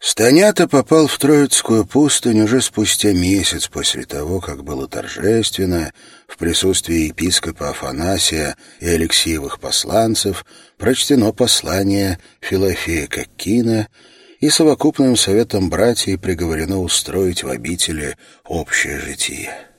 Станята попал в Троицкую пустынь уже спустя месяц после того, как было торжественно, в присутствии епископа Афанасия и Алексеевых посланцев, прочтено послание Филофея Коккина и совокупным советом братьев приговорено устроить в обители общее житие.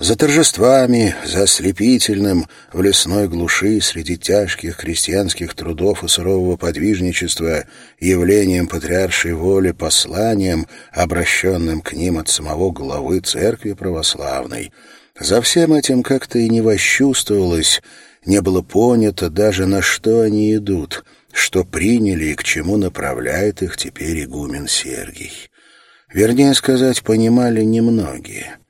За торжествами, за ослепительным, в лесной глуши, среди тяжких крестьянских трудов и сурового подвижничества, явлением патриаршей воли, посланием, обращенным к ним от самого главы церкви православной, за всем этим как-то и не восчувствовалось, не было понято даже на что они идут, что приняли и к чему направляет их теперь игумен Сергий. Вернее сказать, понимали немногие —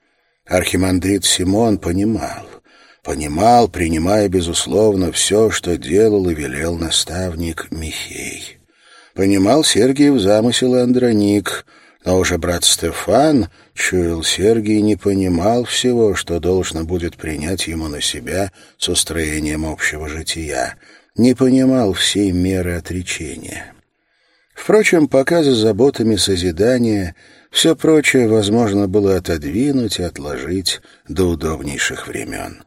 Архимандрит Симон понимал. Понимал, принимая, безусловно, все, что делал и велел наставник Михей. Понимал Сергиев замысел Андроник, но уже брат Стефан, чуял Сергий, не понимал всего, что должно будет принять ему на себя с устроением общего жития, не понимал всей меры отречения. Впрочем, пока за заботами созидания все прочее возможно было отодвинуть и отложить до удобнейших времен.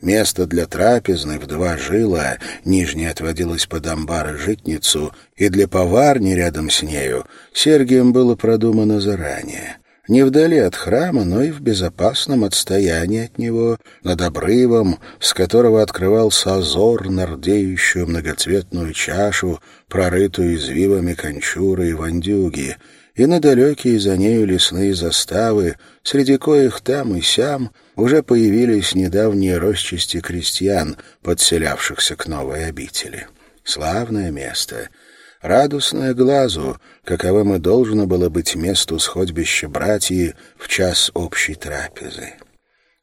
Место для трапезной в два жила, нижняя отводилась под амбар и житницу, и для поварни рядом с нею Сергием было продумано заранее. Не вдали от храма, но и в безопасном отстоянии от него, над обрывом, с которого открывался озор на рдеющую многоцветную чашу, прорытую извивами кончуры и вандюги — и на далекие за нею лесные заставы, среди коих там и сям уже появились недавние росчасти крестьян, подселявшихся к новой обители. Славное место, радостное глазу, каковым и должно было быть месту сходбища братьи в час общей трапезы.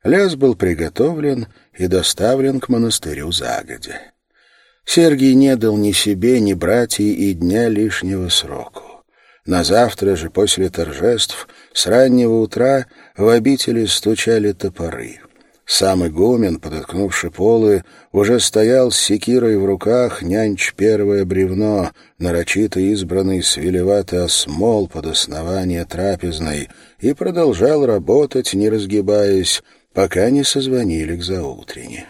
Лес был приготовлен и доставлен к монастырю загодя. Сергий не дал ни себе, ни братьям и дня лишнего сроку. На завтра же, после торжеств, с раннего утра в обители стучали топоры. Сам игумен, подоткнувши полы, уже стоял с секирой в руках, нянч первое бревно, нарочито избранный свелеватый осмол под основание трапезной, и продолжал работать, не разгибаясь, пока не созвонили к заутрене.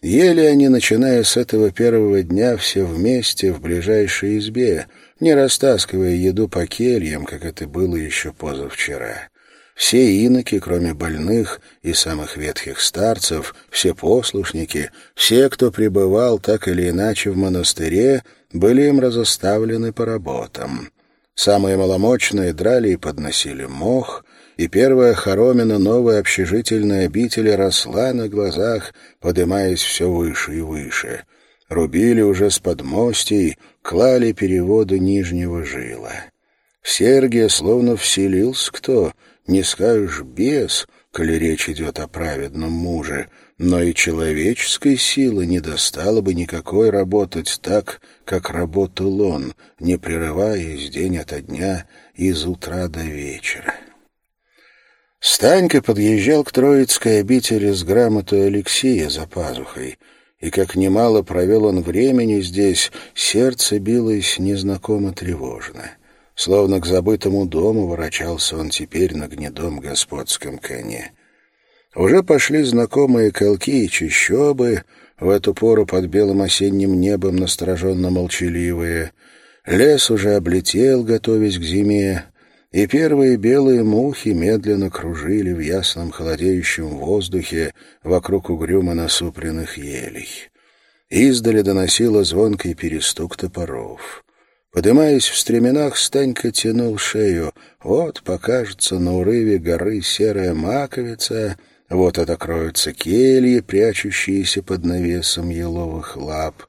Ели они, начиная с этого первого дня, все вместе в ближайшей избе — не растаскивая еду по кельям, как это было еще позавчера. Все иноки, кроме больных и самых ветхих старцев, все послушники, все, кто пребывал так или иначе в монастыре, были им разоставлены по работам. Самые маломочные драли и подносили мох, и первая хоромина новой общежительной обители росла на глазах, подымаясь все выше и выше. Рубили уже с подмостей, клали переводы нижнего жила. В Сергия словно вселился кто, не скажешь бес, коли речь идет о праведном муже, но и человеческой силы не достало бы никакой работать так, как работал он, не прерываясь день ото дня из утра до вечера. Станька подъезжал к Троицкой обители с грамотой Алексея за пазухой — и как немало провел он времени здесь, сердце билось незнакомо тревожно. Словно к забытому дому ворочался он теперь на гнедом господском коне. Уже пошли знакомые колки и чащобы, в эту пору под белым осенним небом настороженно молчаливые. Лес уже облетел, готовясь к зиме, и первые белые мухи медленно кружили в ясном холодеющем воздухе вокруг угрюмо насупленных елей. Издали доносило звонкий перестук топоров. Подымаясь в стременах, Станька тянул шею. Вот покажется на урыве горы серая маковица, вот отокроются кельи, прячущиеся под навесом еловых лап.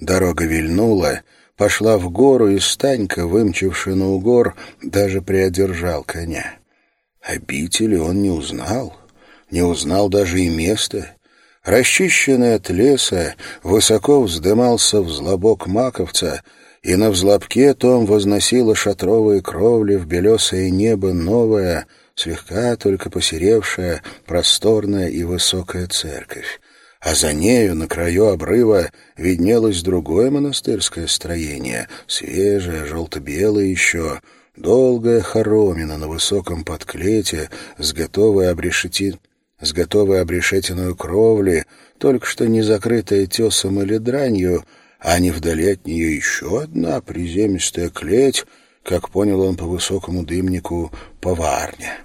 Дорога вильнула — пошла в гору, и Станька, вымчивший на угор, даже приодержал коня. Обители он не узнал, не узнал даже и места. Расчищенный от леса, высоко вздымался взлобок маковца, и на взлобке том возносила шатровые кровли в белесое небо новая, слегка только посеревшая, просторная и высокая церковь а за нею на краю обрыва виднелось другое монастырское строение, свежее, желто-белое еще, долгая хоромина на высоком подклете с готовой обрешети с готовой обрешетиной кровли, только что не закрытая тесом или дранью, а не вдали от нее еще одна приземистая клеть, как понял он по высокому дымнику, поварня.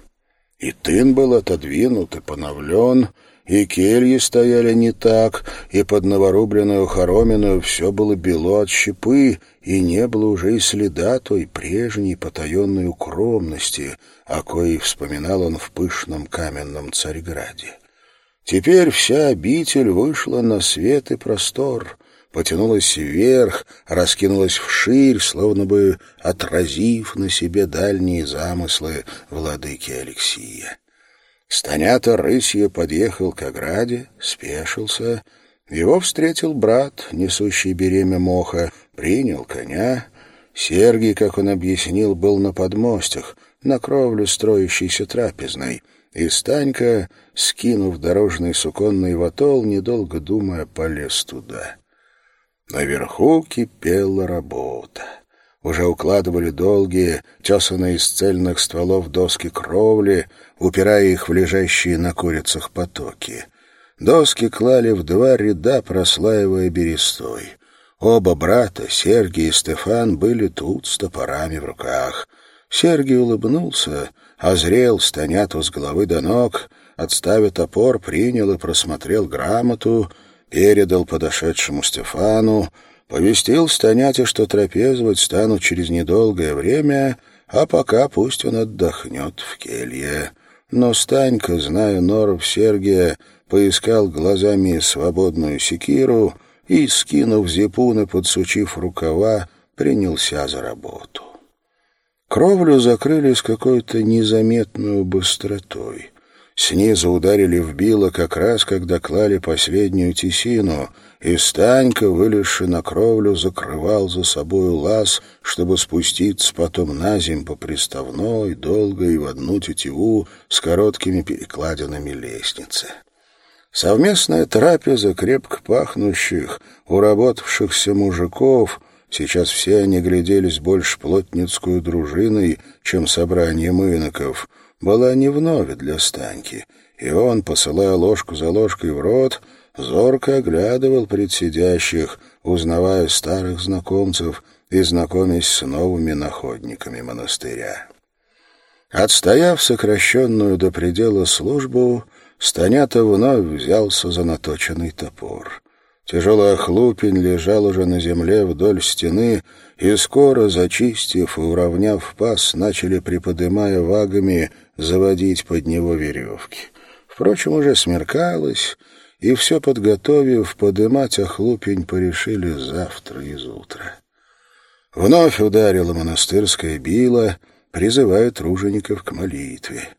И тын был отодвинут и поновлен, и кельи стояли не так, и под новорубленную хоромину все было бело от щепы, и не было уже и следа той прежней потаенной укромности, о коей вспоминал он в пышном каменном Царьграде. Теперь вся обитель вышла на свет и простор, потянулась вверх, раскинулась вширь, словно бы отразив на себе дальние замыслы владыки Алексия. Станята рысью подъехал к ограде, спешился. Его встретил брат, несущий беремя моха, принял коня. Сергий, как он объяснил, был на подмостях, на кровлю строящейся трапезной, и Станька, скинув дорожный суконный ватол, недолго думая, полез туда. Наверху кипела работа. Уже укладывали долгие, тесанные из цельных стволов доски кровли, упирая их в лежащие на курицах потоки. Доски клали в два ряда, прослаивая берестой. Оба брата, Сергий и Стефан, были тут с топорами в руках. Сергий улыбнулся, озрел станяту с головы до ног, отставив топор, принял и просмотрел грамоту — передал подошедшему Стефану, повестил Станяте, что трапезовать станут через недолгое время, а пока пусть он отдохнет в келье. Но Станька, зная норов Сергия, поискал глазами свободную секиру и, скинув зипун и подсучив рукава, принялся за работу. Кровлю закрыли с какой-то незаметной быстротой. Снизу ударили в било как раз, когда клали последнюю тесину, и Станька, вылезши на кровлю, закрывал за собою лаз, чтобы спуститься потом на земь по приставной, долго и в одну тетиву с короткими перекладинами лестницы. Совместная трапеза крепко пахнущих, уработавшихся мужиков — Сейчас все они гляделись больше плотницкую дружиной, чем собранием иноков — была не вновь для Станьки, и он, посылая ложку за ложкой в рот, зорко оглядывал предсидящих, узнавая старых знакомцев и знакомясь с новыми находниками монастыря. Отстояв сокращенную до предела службу, Станята вновь взялся за наточенный топор. Тяжелый охлупень лежал уже на земле вдоль стены, и скоро, зачистив и уравняв паз, начали, приподымая вагами, заводить под него веревки. Впрочем, уже смеркалось, и все подготовив, подымать охлупень порешили завтра из утра. Вновь ударила монастырская била, призывая тружеников к молитве.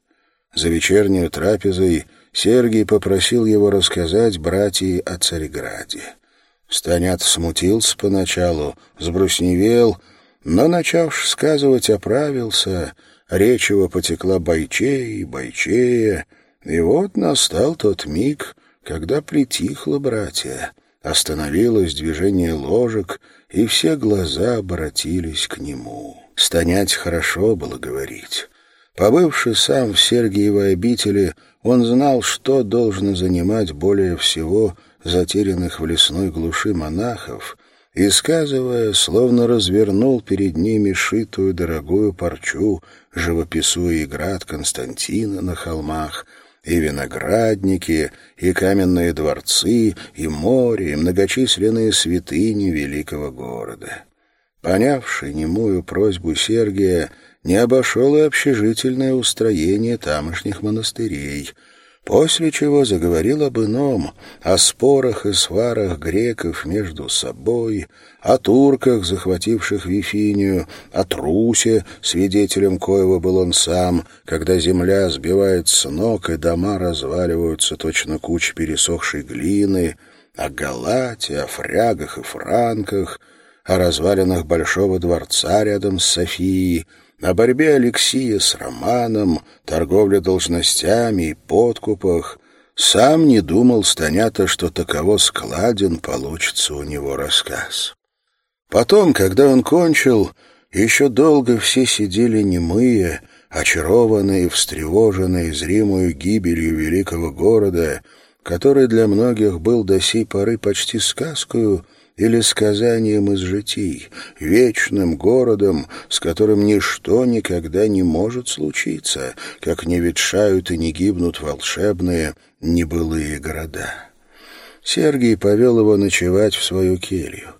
За вечернюю трапезой Сергий попросил его рассказать братьям о Цареграде. Станят смутился поначалу, сбрусневел, но, начавши сказывать, оправился — Речь его потекла бойчее и бойчее, и вот настал тот миг, когда притихло братья, остановилось движение ложек, и все глаза обратились к нему. Станять хорошо было говорить. Побывший сам в Сергиевой обители, он знал, что должно занимать более всего затерянных в лесной глуши монахов, и, сказывая, словно развернул перед ними шитую дорогую парчу, живописуя и град Константина на холмах, и виноградники, и каменные дворцы, и море, и многочисленные святыни великого города. Понявший немую просьбу Сергия, не обошел и общежительное устроение тамошних монастырей — после чего заговорил об ином, о спорах и сварах греков между собой, о турках, захвативших Вифинию, о трусе, свидетелем коего был он сам, когда земля сбивает с ног и дома разваливаются точно куч пересохшей глины, о Галате, о фрягах и франках, о развалинах Большого дворца рядом с Софией, о борьбе Алексея с Романом, торговле должностями и подкупах, Сам не думал Станята, что таково складен получится у него рассказ. Потом, когда он кончил, еще долго все сидели немые, очарованные, встревоженные зримую гибелью великого города, который для многих был до сей поры почти сказкою или сказанием из житий, вечным городом, с которым ничто никогда не может случиться, как не ветшают и не гибнут волшебные небылые города. Сергий повел его ночевать в свою келью.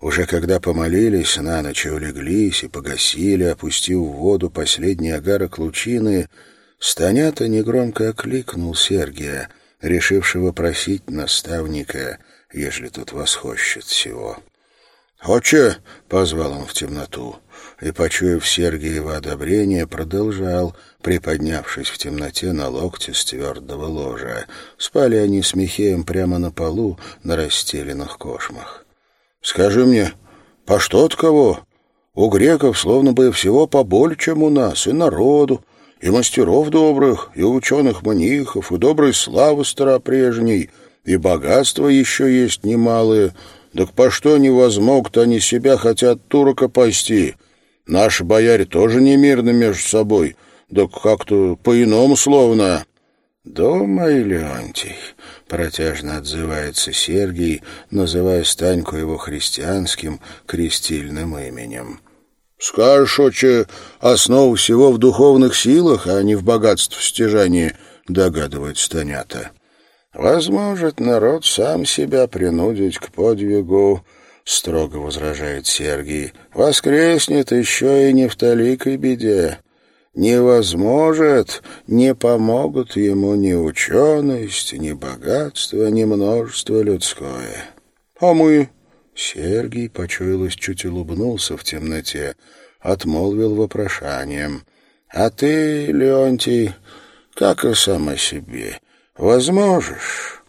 Уже когда помолились на ночь улеглись, и погасили, опустив в воду последний огарок лучины, Станята негромко окликнул Сергия, решившего просить наставника, ежели тут восхощет всего. «Отче!» — позвал он в темноту, и, почуяв Сергиева одобрение, продолжал, приподнявшись в темноте на локте с твердого ложа. Спали они с Михеем прямо на полу на расстеленных кошмах. Скажи мне, по что от кого? У греков словно бы всего поболее, чем у нас, и народу, и мастеров добрых, и ученых-манихов, и доброй славы старопрежней, и богатства еще есть немалые. Так по что не возмогут они себя хотят турка пасти? Наши бояре тоже не мирны между собой, да как-то по-иному словно. «Думай, Леонтий», — протяжно отзывается Сергий, называя Станьку его христианским крестильным именем. «Скажешь, отче, основа всего в духовных силах, а не в богатстве стяжании», — догадывает Станята. «Возможет народ сам себя принудить к подвигу», — строго возражает Сергий. «Воскреснет еще и не в толикой беде невозможет, не помогут ему ни ученость, ни богатство, ни множество людское. А мы... Сергий, почуялось, чуть улыбнулся в темноте, отмолвил вопрошанием. «А ты, Леонтий, как и сам о себе, возможешь?»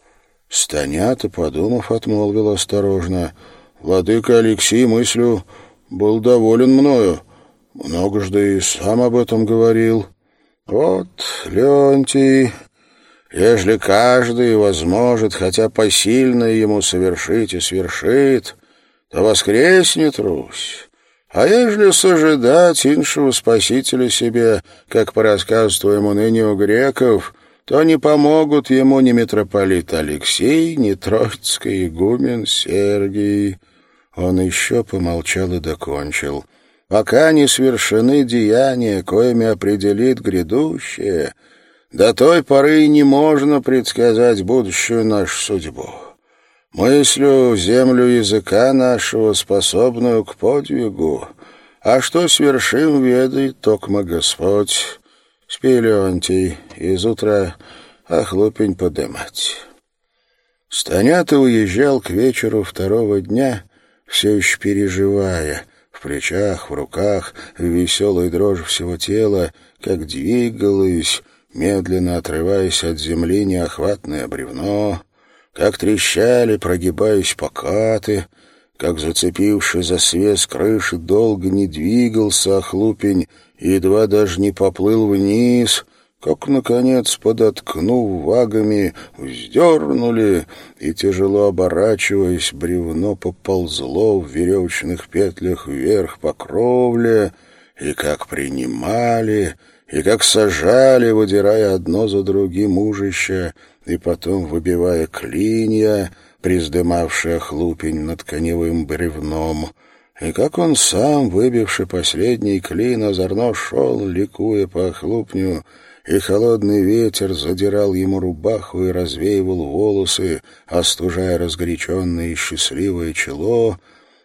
Станята, подумав, отмолвил осторожно. «Владыка Алексей, мыслю, был доволен мною. Многожды и сам об этом говорил. Вот, Леонтий, ежели каждый возможет хотя посильно ему совершить и свершит, то воскреснет Русь. А ежели сожидать иншего спасителя себе, как по рассказу твоему ныне у греков, то не помогут ему ни митрополит Алексей, ни троицкий игумен Сергий. Он еще помолчал и докончил — пока не свершены деяния, коими определит грядущее, до той поры не можно предсказать будущую нашу судьбу. Мыслю землю языка нашего, способную к подвигу, а что свершим, ведает токмо Господь. Спи, Леонтий, из утра охлопень подымать. Станята уезжал к вечеру второго дня, все еще переживая — в плечах, в руках, в веселой дрожь всего тела, как двигалось, медленно отрываясь от земли неохватное бревно, как трещали, прогибаясь покаты, как зацепивший за свес крыши долго не двигался охлупень, едва даже не поплыл вниз — как, наконец, подоткнув вагами, вздернули, и, тяжело оборачиваясь, бревно поползло в веревочных петлях вверх по кровле, и как принимали, и как сажали, выдирая одно за другим ужища, и потом выбивая клинья, приздымавшие хлупень над коневым бревном, и как он сам, выбивший последний клин, озорно шел, ликуя по хлупню, и холодный ветер задирал ему рубаху и развеивал волосы, остужая разгоряченное и счастливое чело,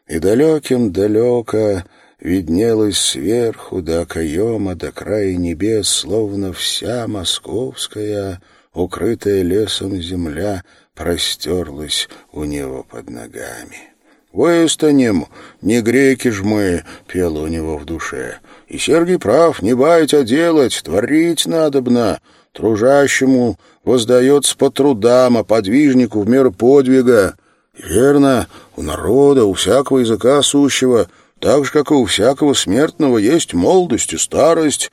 и далеким-далеко виднелась сверху до окоема, до края небес, словно вся московская, укрытая лесом земля, простерлась у него под ногами. «Выстанем, не греки ж мы», — пело у него в душе, — и Сергий прав, не баять, а делать, творить надобно. Тружащему воздается по трудам, а подвижнику в меру подвига. верно, у народа, у всякого языка сущего, так же, как и у всякого смертного, есть молодость и старость,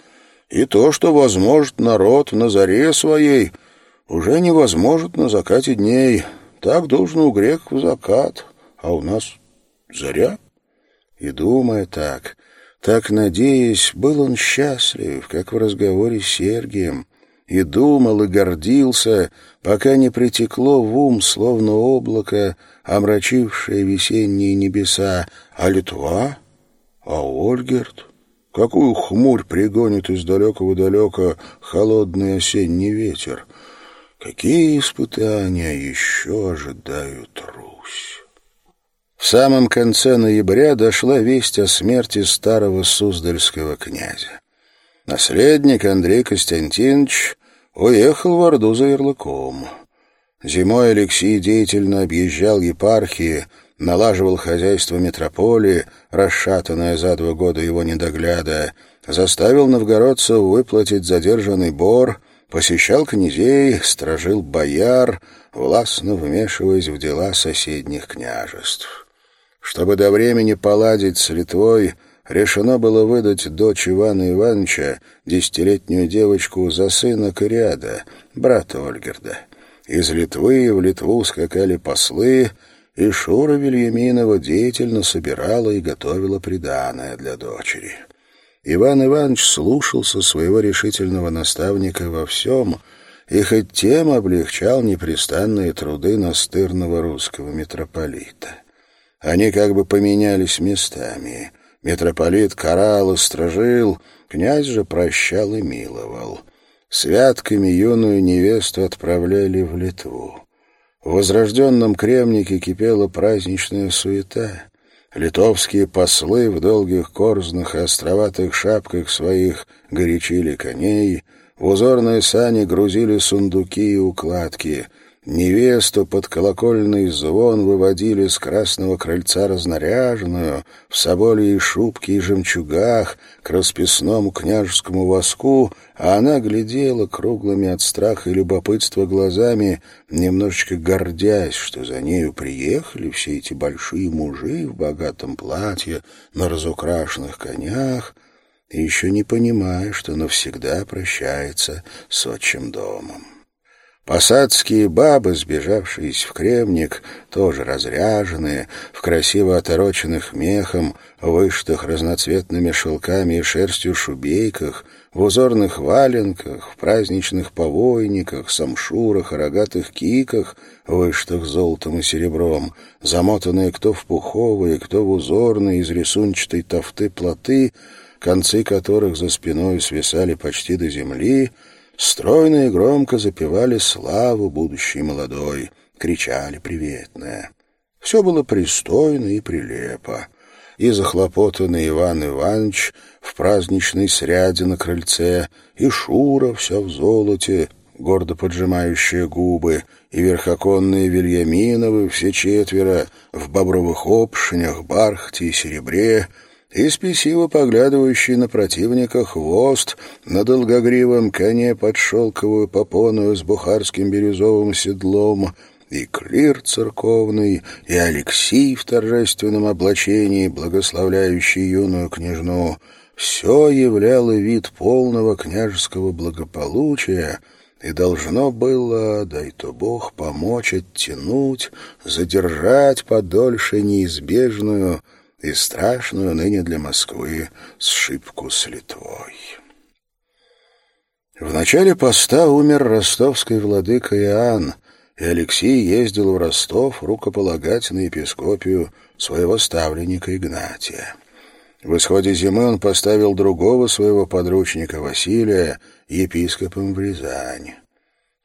и то, что возможет народ на заре своей, уже невозможно на закате дней. Так должно у греков закат, а у нас заря. И думая так, так надеясь, был он счастлив, как в разговоре с Сергием, и думал и гордился, пока не притекло в ум, словно облако, омрачившее весенние небеса, а Литва, а Ольгерт. Какую хмурь пригонит из далекого-далека холодный осенний ветер? Какие испытания еще ожидают Русь? В самом конце ноября дошла весть о смерти старого суздальского князя. Наследник Андрей Константинович уехал в Орду за ярлыком. Зимой Алексей деятельно объезжал епархии, налаживал хозяйство метрополии, расшатанное за два года его недогляда, заставил новгородцев выплатить задержанный бор, посещал князей, стражил бояр, властно вмешиваясь в дела соседних княжеств. Чтобы до времени поладить с Литвой, решено было выдать дочь Ивана Ивановича, десятилетнюю девочку, за сына Кориада, брата Ольгерда. Из Литвы в Литву скакали послы, и Шура Вильяминова деятельно собирала и готовила приданое для дочери. Иван Иванович слушался своего решительного наставника во всем и хоть тем облегчал непрестанные труды настырного русского митрополита. Они как бы поменялись местами. Митрополит карал и стражил, князь же прощал и миловал. Святками юную невесту отправляли в Литву. В возрожденном Кремнике кипела праздничная суета. Литовские послы в долгих корзных и островатых шапках своих горячили коней, в узорные сани грузили сундуки и укладки — Невесту под колокольный звон выводили с красного крыльца разнаряженную, в соболе шубке и жемчугах, к расписному княжескому воску, а она глядела круглыми от страха и любопытства глазами, немножечко гордясь, что за нею приехали все эти большие мужи в богатом платье, на разукрашенных конях, и еще не понимая, что навсегда прощается с отчим домом. Посадские бабы, сбежавшиеся в кремник, тоже разряженные, в красиво отороченных мехом, вышитых разноцветными шелками и шерстью шубейках, в узорных валенках, в праздничных повойниках, самшурах и рогатых киках, вышитых золотом и серебром, замотанные кто в пуховые, кто в узорные из рисунчатой тофты плоты, концы которых за спиной свисали почти до земли — Стройно и громко запевали славу будущей молодой, кричали приветное. Все было пристойно и прилепо. И захлопотанный Иван Иванович в праздничной сряде на крыльце, и Шура вся в золоте, гордо поджимающие губы, и верхоконные Вильяминовы, все четверо, в бобровых обшинях, бархте и серебре — и спесиво поглядывающий на противника хвост на долгогривом коне под шелковую попоную с бухарским бирюзовым седлом, и клир церковный, и Алексей в торжественном облачении, благословляющий юную княжну, все являло вид полного княжеского благополучия и должно было, дай то Бог, помочь оттянуть, задержать подольше неизбежную — и страшную ныне для Москвы сшибку с Литвой. В начале поста умер ростовский владыка Иоанн, и Алексей ездил в Ростов рукополагать на епископию своего ставленника Игнатия. В исходе зимы он поставил другого своего подручника Василия епископом в Рязани.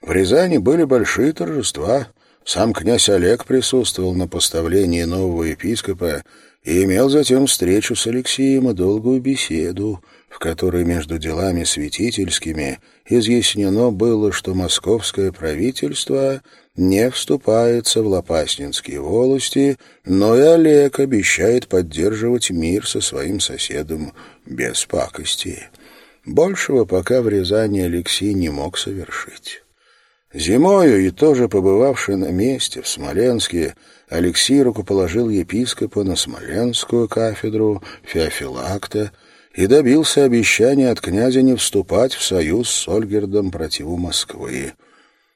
В Рязани были большие торжества. Сам князь Олег присутствовал на поставлении нового епископа и имел затем встречу с Алексеем и долгую беседу, в которой между делами святительскими изъяснено было, что московское правительство не вступается в Лопаснинские волости, но и Олег обещает поддерживать мир со своим соседом без пакости. Большего пока в Рязани Алексей не мог совершить. Зимою и тоже побывавший на месте в Смоленске, Алексей рукоположил епископа на Смоленскую кафедру Феофилакта и добился обещания от князя не вступать в союз с Ольгердом против Москвы.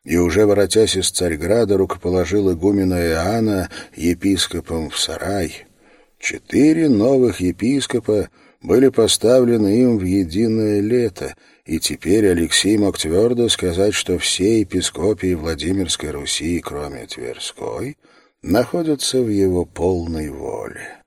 и уже воротясь из Царьграда рукоположил игумена Иоанна епископом в сарай. Четыре новых епископа были поставлены им в единое лето, и теперь Алексей мог твердо сказать, что все епископии Владимирской Руси, кроме Тверской, находятся в его полной воле.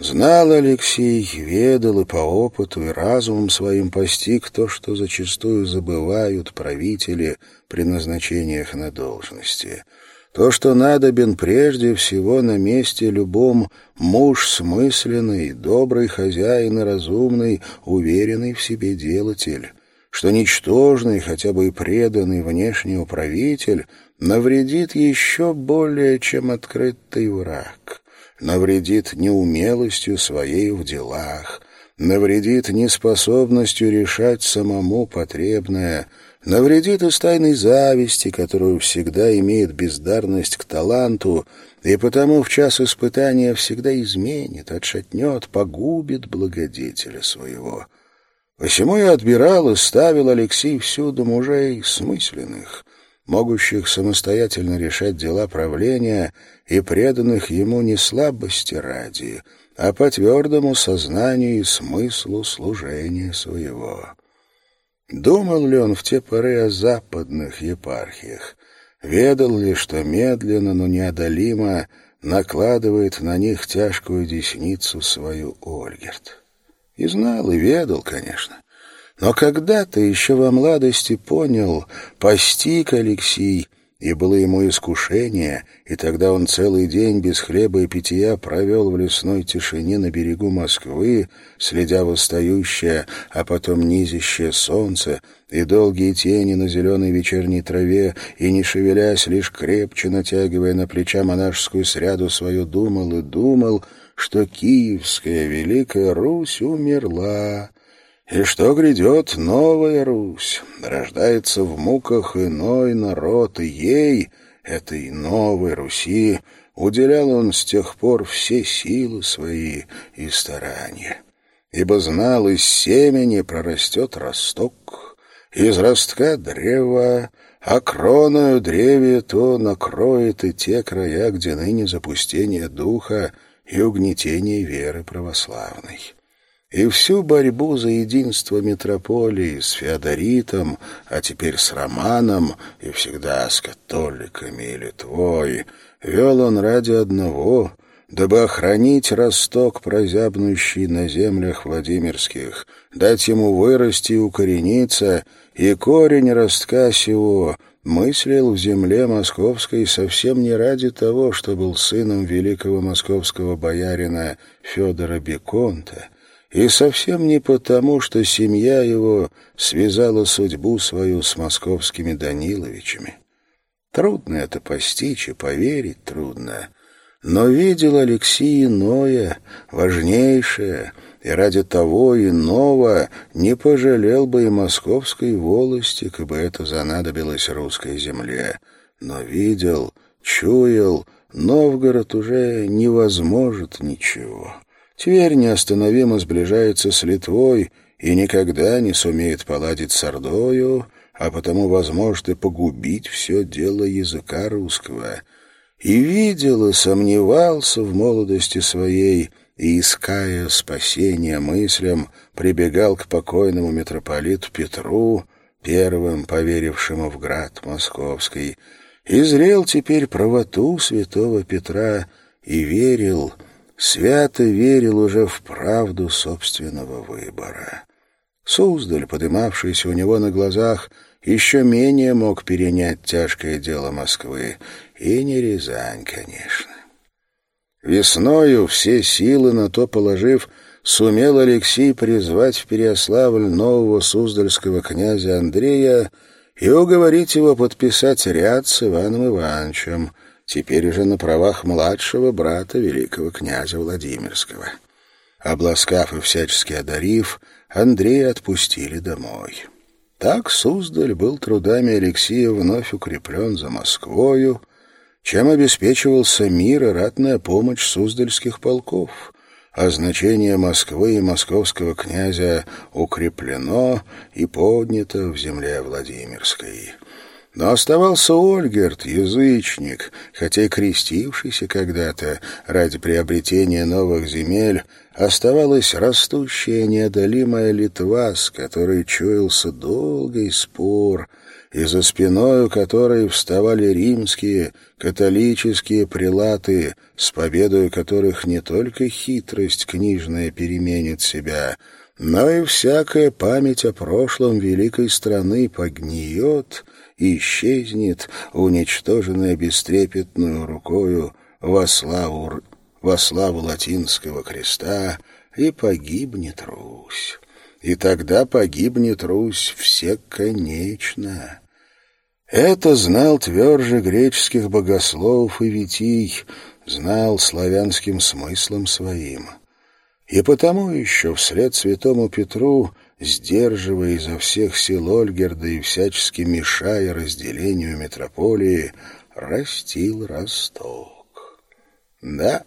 Знал Алексей, ведал и по опыту, и разумом своим постиг то, что зачастую забывают правители при назначениях на должности. То, что надобен прежде всего на месте любом муж смысленный, добрый хозяин и разумный, уверенный в себе делатель, что ничтожный, хотя бы и преданный внешний управитель, навредит еще более, чем открытый враг навредит неумелостью своей в делах, навредит неспособностью решать самому потребное, навредит из тайной зависти, которую всегда имеет бездарность к таланту, и потому в час испытания всегда изменит, отшатнет, погубит благодетеля своего. Посему я отбирал и ставил Алексей всюду мужей смысленных, могущих самостоятельно решать дела правления и преданных ему не слабости ради, а по твердому сознанию и смыслу служения своего. Думал ли он в те поры о западных епархиях? Ведал ли, что медленно, но неодолимо накладывает на них тяжкую десницу свою Ольгерт? И знал, и ведал, конечно. Но когда-то еще во младости понял, постиг Алексей, и было ему искушение, и тогда он целый день без хлеба и питья провел в лесной тишине на берегу Москвы, следя восстающее, а потом низящее солнце, и долгие тени на зеленой вечерней траве, и, не шевелясь, лишь крепче натягивая на плеча монашескую сряду свою, думал и думал, что Киевская Великая Русь умерла, и что грядет новая Русь, рождается в муках иной народ, и ей, этой новой Руси, уделял он с тех пор все силы свои и старания. Ибо знал, из семени прорастет росток, из ростка древа, а кроною древе то накроет и те края, где ныне запустение духа и угнетение веры православной и всю борьбу за единство метрополии с Феодоритом, а теперь с Романом и всегда с католиками и Литвой, вел он ради одного, дабы охранить росток, прозябнущий на землях Владимирских, дать ему вырасти и укорениться, и корень ростка сего мыслил в земле московской совсем не ради того, что был сыном великого московского боярина Федора Беконта, и совсем не потому, что семья его связала судьбу свою с московскими Даниловичами. Трудно это постичь и поверить трудно. Но видел Алексей иное, важнейшее, и ради того иного не пожалел бы и московской волости, как бы это занадобилось русской земле. Но видел, чуял, Новгород уже невозможно ничего. Тверь неостановимо сближается с Литвой и никогда не сумеет поладить с Ордою, а потому возможно погубить все дело языка русского. И видел и сомневался в молодости своей, и, иская спасения мыслям, прибегал к покойному митрополиту Петру, первым поверившему в град московский, и зрел теперь правоту святого Петра и верил — свято верил уже в правду собственного выбора. Суздаль, подымавшийся у него на глазах, еще менее мог перенять тяжкое дело Москвы, и не Рязань, конечно. Весною, все силы на то положив, сумел Алексей призвать в Переославль нового суздальского князя Андрея и уговорить его подписать ряд с Иваном Ивановичем — теперь уже на правах младшего брата великого князя Владимирского. Обласкав и всячески одарив, Андрея отпустили домой. Так Суздаль был трудами Алексея вновь укреплен за Москвою, чем обеспечивался мир и ратная помощь суздальских полков, а значение Москвы и московского князя укреплено и поднято в земле Владимирской. Но оставался Ольгерт, язычник, хотя и крестившийся когда-то. Ради приобретения новых земель, оставалась растущая неодолимая Литва, с которой чуялся долгий спор, и за спиною которой вставали римские, католические прилаты, с победой которых не только хитрость книжная переменит себя, но и всякая память о прошлом великой страны погниет — исчезнет, уничтоженная бестрепетную рукою во славу, во славу латинского креста, и погибнет Русь. И тогда погибнет Русь всеконечно. Это знал тверже греческих богословов и витий, знал славянским смыслом своим. И потому еще вслед святому Петру сдерживая изо всех сил Ольгерда и всячески мешая разделению метрополии, растил Росток. Да,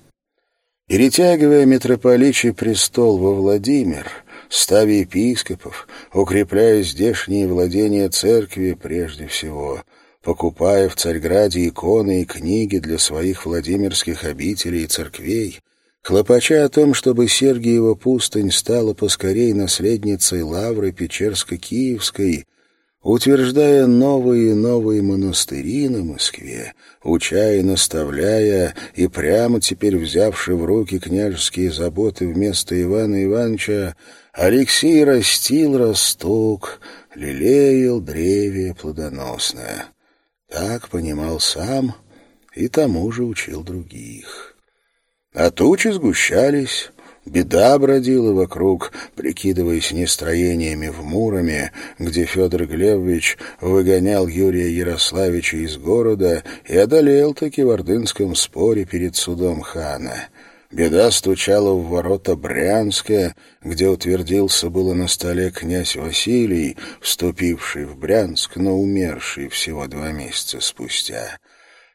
перетягивая митрополичий престол во Владимир, ставя епископов, укрепляя здешние владения церкви прежде всего, покупая в Царьграде иконы и книги для своих владимирских обителей и церквей, Хлопача о том, чтобы Сергиева пустынь стала поскорей наследницей Лавры Печерско-Киевской, утверждая новые и новые монастыри на Москве, уча и наставляя, и прямо теперь взявши в руки княжеские заботы вместо Ивана Ивановича, Алексей растил росток, лелеял древие плодоносное. Так понимал сам и тому же учил других. А тучи сгущались, беда бродила вокруг, прикидываясь нестроениями в Муроме, где Федор Глебович выгонял Юрия Ярославича из города и одолел таки в ордынском споре перед судом хана. Беда стучала в ворота Брянска, где утвердился было на столе князь Василий, вступивший в Брянск, но умерший всего два месяца спустя.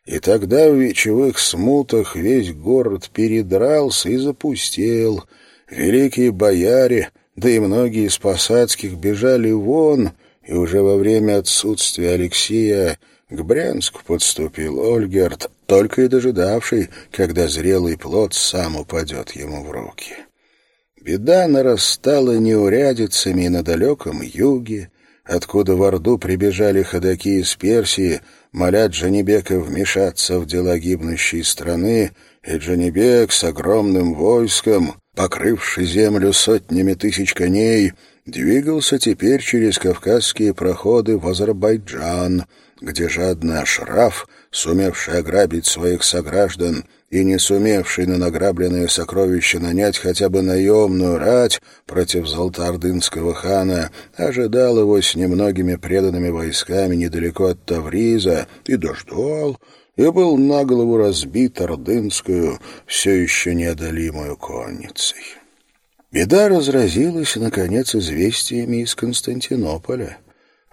И тогда в вечевых смутах весь город передрался и запустел. Великие бояре, да и многие из посадских бежали вон, и уже во время отсутствия Алексея к Брянску подступил Ольгерт, только и дожидавший, когда зрелый плод сам упадет ему в руки. Беда нарастала неурядицами на далеком юге, откуда в Орду прибежали ходаки из Персии — молят Джанибека вмешаться в дела гибнущей страны, и Джанибек с огромным войском, покрывший землю сотнями тысяч коней, двигался теперь через кавказские проходы в Азербайджан, где жадный Ашраф, сумевший ограбить своих сограждан, и не сумевший на награбленные сокровища нанять хотя бы наемную рать против золотоордынского хана, ожидал его с немногими преданными войсками недалеко от Тавриза и дождал, и был на голову разбит ордынскую, все еще неодолимую конницей. Беда разразилась, наконец, известиями из Константинополя.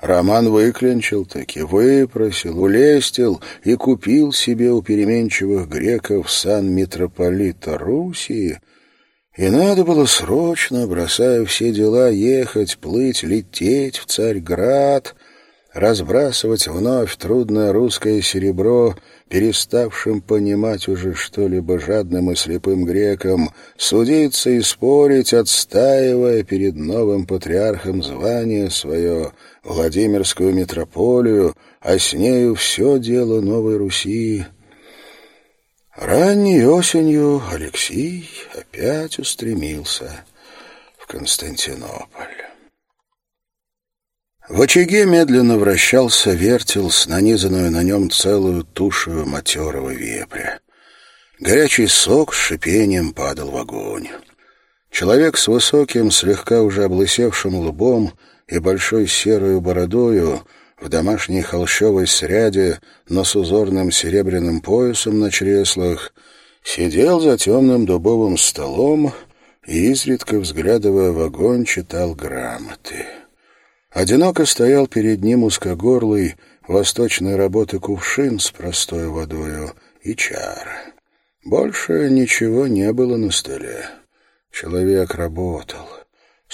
Роман выклинчил таки, выпросил, улестил и купил себе у переменчивых греков сан митрополита Руси, и надо было срочно, бросая все дела, ехать, плыть, лететь в Царьград, разбрасывать вновь трудное русское серебро — переставшим понимать уже что-либо жадным и слепым грекам, судиться и спорить, отстаивая перед новым патриархом звание свое, Владимирскую митрополию, а с нею все дело Новой Руси. Ранней осенью Алексей опять устремился в Константинополь. В очаге медленно вращался вертел с нанизанную на нем целую тушу матерого вепря. Горячий сок с шипением падал в огонь. Человек с высоким, слегка уже облысевшим лбом и большой серою бородою в домашней холщовой сряде, но с узорным серебряным поясом на чреслах, сидел за темным дубовым столом и, изредка взглядывая в огонь, читал грамоты. Одиноко стоял перед ним узкогорлый восточной работы кувшин с простой водою и чара. Больше ничего не было на столе. Человек работал.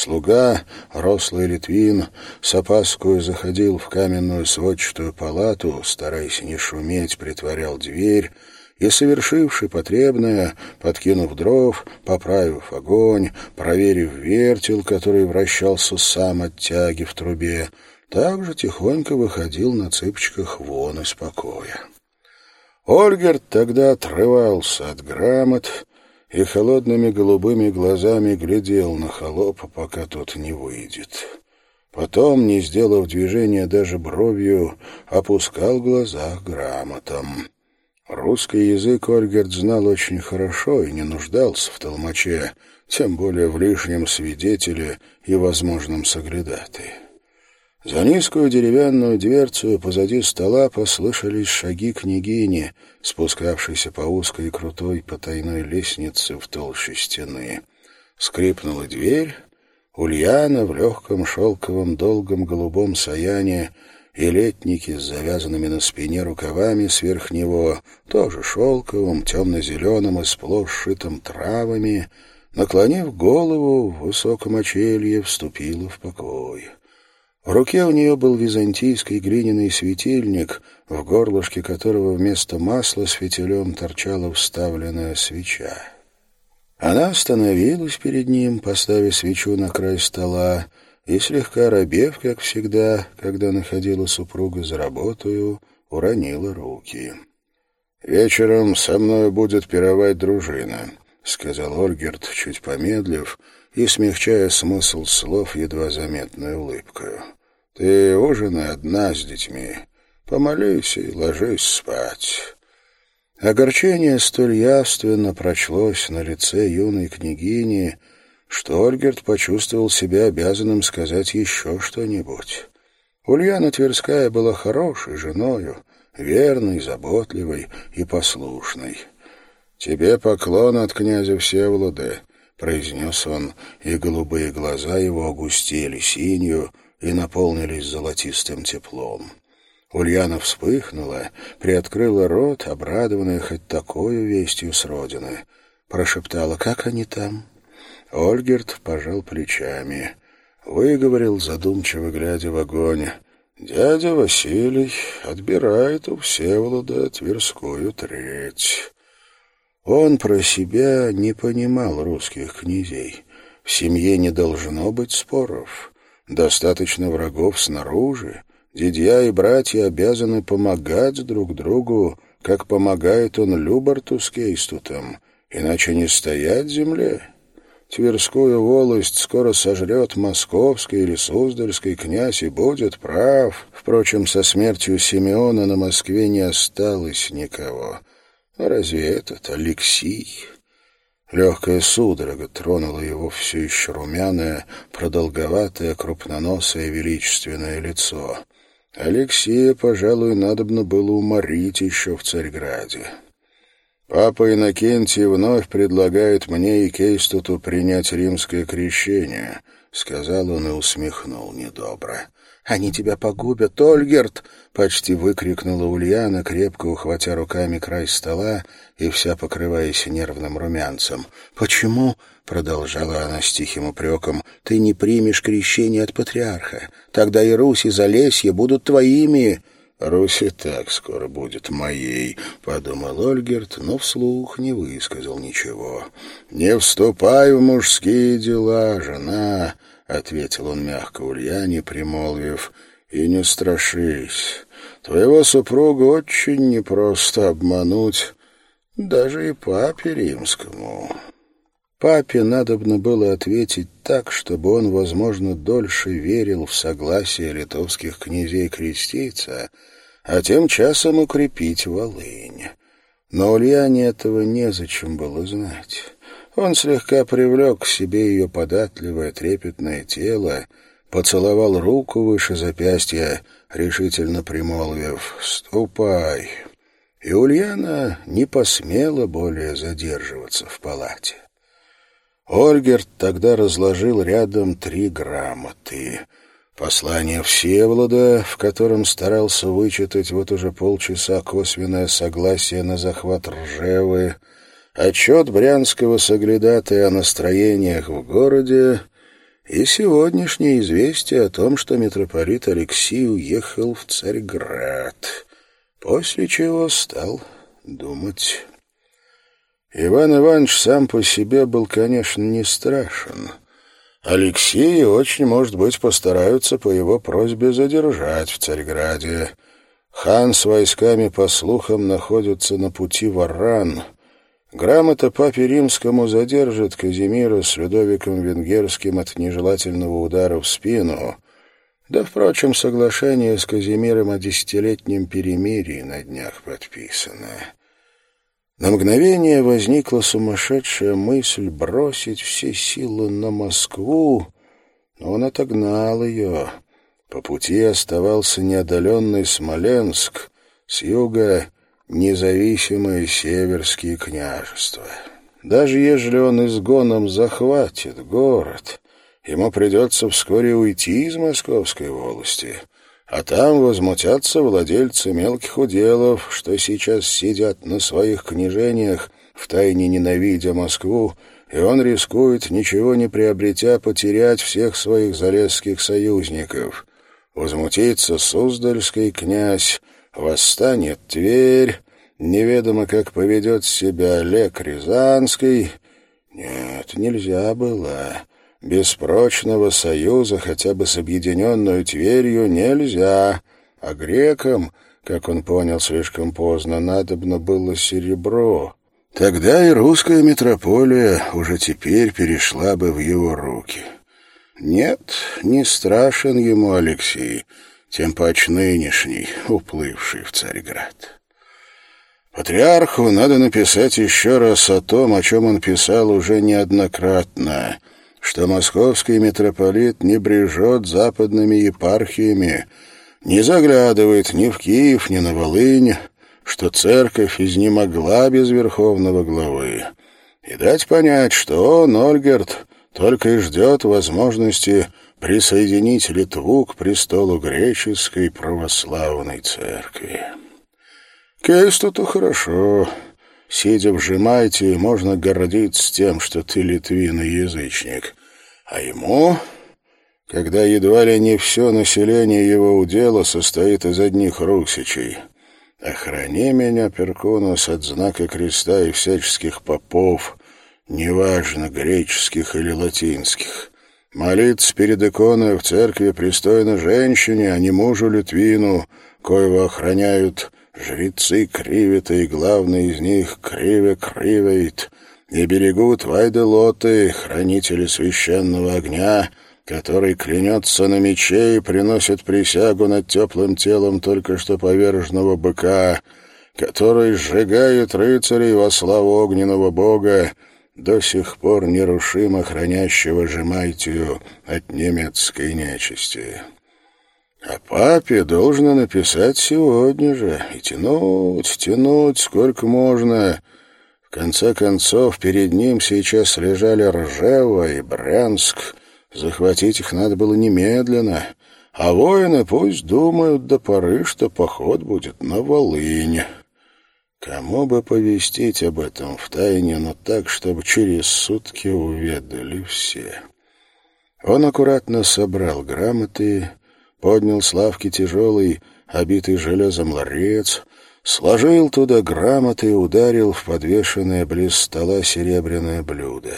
Слуга, рослый Литвин, с опаскою заходил в каменную сводчатую палату, стараясь не шуметь, притворял дверь, и, совершивший потребное, подкинув дров, поправив огонь, проверив вертел, который вращался сам от тяги в трубе, также тихонько выходил на цыпочках вон из покоя. Ольгерт тогда отрывался от грамот и холодными голубыми глазами глядел на холопа, пока тот не выйдет. Потом, не сделав движения даже бровью, опускал глаза к грамотам. Русский язык Ольгерт знал очень хорошо и не нуждался в толмаче, тем более в лишнем свидетеле и возможном соглядатае. За низкую деревянную дверцу позади стола послышались шаги княгини, спускавшейся по узкой и крутой потайной лестнице в толще стены. Скрипнула дверь. Ульяна в легком шелковом долгом голубом саяне и летники с завязанными на спине рукавами сверх него, тоже шелковым, темно-зеленым и сплошь шитым травами, наклонив голову в высоком очелье, вступила в покой. В руке у нее был византийский глиняный светильник, в горлышке которого вместо масла с фитилем торчала вставленная свеча. Она остановилась перед ним, поставив свечу на край стола, и, слегка робев, как всегда, когда находила супруга за работою, уронила руки. «Вечером со мной будет пировать дружина», — сказал Ольгерт, чуть помедлив, и смягчая смысл слов едва заметной улыбкой. «Ты ужинай одна с детьми. Помолись и ложись спать». Огорчение столь явственно прочлось на лице юной княгини, что Ольгерт почувствовал себя обязанным сказать еще что-нибудь. Ульяна Тверская была хорошей женою, верной, заботливой и послушной. «Тебе поклон от князя Всеволода», — произнес он, и голубые глаза его огустели синью и наполнились золотистым теплом. Ульяна вспыхнула, приоткрыла рот, обрадованная хоть такой вестью с родины. Прошептала, как они там? Ольгерт пожал плечами. Выговорил, задумчиво глядя в огонь. «Дядя Василий отбирает у Всеволода Тверскую треть». Он про себя не понимал русских князей. В семье не должно быть споров. Достаточно врагов снаружи. Дядья и братья обязаны помогать друг другу, как помогает он Любарту с Кейстутом, иначе не стоять земле. Тверскую волость скоро сожрет московский или суздальский князь и будет прав. Впрочем, со смертью Симеона на Москве не осталось никого. А разве этот Алексий? Легкая судорога тронула его все еще румяное, продолговатое, крупноносое, величественное лицо. Алексея, пожалуй, надобно было уморить еще в Царьграде. Папа Иннокентий вновь предлагает мне и Кейстуту принять римское крещение, — сказал он и усмехнул недобро. — Они тебя погубят, Ольгерт! — почти выкрикнула Ульяна, крепко ухватя руками край стола и вся покрываясь нервным румянцем. — Почему, — продолжала она с тихим упреком, — ты не примешь крещение от патриарха? Тогда и Русь, и Залесье будут твоими. «Русь и так скоро будет моей», — подумал Ольгерт, но вслух не высказал ничего. «Не вступай в мужские дела, жена», — ответил он мягко Ульяне, примолвив, — «и не страшись. Твоего супруга очень непросто обмануть, даже и папе римскому». Папе надобно было ответить так, чтобы он, возможно, дольше верил в согласие литовских князей креститься, а тем часом укрепить Волынь. Но Ульяне этого незачем было знать. Он слегка привлек к себе ее податливое трепетное тело, поцеловал руку выше запястья, решительно примолвив «Ступай». И Ульяна не посмела более задерживаться в палате. Ольгерт тогда разложил рядом три грамоты. Послание Всеволода, в котором старался вычитать вот уже полчаса косвенное согласие на захват Ржевы, отчет брянского соглядатая о настроениях в городе и сегодняшнее известие о том, что митрополит Алексей уехал в Царьград, после чего стал думать. Иван Иванович сам по себе был, конечно, не страшен. Алексея очень, может быть, постараются по его просьбе задержать в Царьграде. Хан с войсками, по слухам, находится на пути в Аран. Грамота папе римскому задержит Казимира с Людовиком Венгерским от нежелательного удара в спину. Да, впрочем, соглашение с Казимиром о десятилетнем перемирии на днях подписано. На мгновение возникла сумасшедшая мысль бросить все силы на Москву, но он отогнал ее. По пути оставался неодоленный Смоленск, с юга — независимые северские княжества. Даже ежели он изгоном захватит город, ему придется вскоре уйти из московской волости — а там возмутятся владельцы мелких уделов, что сейчас сидят на своих княжениях, втайне ненавидя Москву, и он рискует, ничего не приобретя, потерять всех своих залесских союзников. Возмутится Суздальский князь, восстанет Тверь, неведомо как поведет себя Олег Рязанский. Нет, нельзя было. Без прочного союза, хотя бы с объединенную Тверью, нельзя, а грекам, как он понял слишком поздно, надобно было серебро. Тогда и русская метрополия уже теперь перешла бы в его руки. Нет, не страшен ему Алексей, тем пач нынешний, уплывший в Царьград. Патриарху надо написать еще раз о том, о чем он писал уже неоднократно — что московский митрополит не брежет западными епархиями, не заглядывает ни в Киев, ни на Волынь, что церковь изнемогла без верховного главы, и дать понять, что он, Ольгерт, только и ждет возможности присоединить Литву к престолу греческой православной церкви. Кейсту-то хорошо. Сидя в Жемайте, можно гордиться тем, что ты литвин и язычник. А ему, когда едва ли не все население его удела состоит из одних русичей. Охрани меня, Перкунус, от знака креста и всяческих попов, неважно, греческих или латинских. Молиться перед иконой в церкви пристойно женщине, а не мужу Литвину, коего охраняют Жрецы кривят, и главный из них криве кривеет, и берегут вайделоты, хранители священного огня, который клянется на мече и приносит присягу над теплым телом только что поверженного быка, который сжигает рыцарей во славу огненного бога, до сих пор нерушимо хранящего Жемайтию от немецкой нечисти. А папе должно написать сегодня же. И тянуть, тянуть сколько можно. В конце концов, перед ним сейчас лежали Ржева и Брянск. Захватить их надо было немедленно. А воины пусть думают до поры, что поход будет на Волынь. Кому бы повестить об этом в тайне, но так, чтобы через сутки уведали все. Он аккуратно собрал грамоты поднял с лавки тяжелый, обитый железом ларец, сложил туда грамоты и ударил в подвешенное близ стола серебряное блюдо.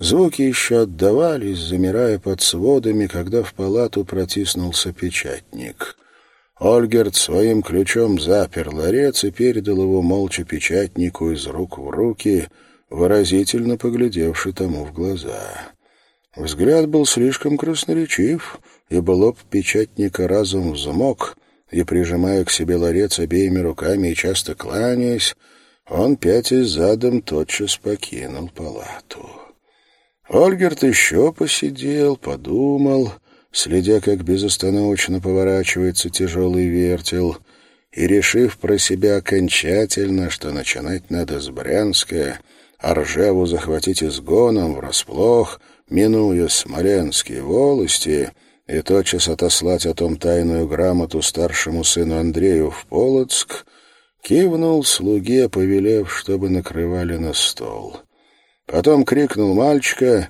Звуки еще отдавались, замирая под сводами, когда в палату протиснулся печатник. Ольгерт своим ключом запер ларец и передал его молча печатнику из рук в руки, выразительно поглядевши тому в глаза. Взгляд был слишком красноречив — ибо лоб печатника разум взмок, и, прижимая к себе ларец обеими руками и часто кланяясь, он, пятясь задом, тотчас покинул палату. Ольгерт еще посидел, подумал, следя, как безостановочно поворачивается тяжелый вертел, и, решив про себя окончательно, что начинать надо с Брянска, а Ржеву захватить изгоном врасплох, минуя Смоленские волости — и тотчас отослать о том тайную грамоту старшему сыну Андрею в Полоцк, кивнул слуге, повелев, чтобы накрывали на стол. Потом крикнул мальчика,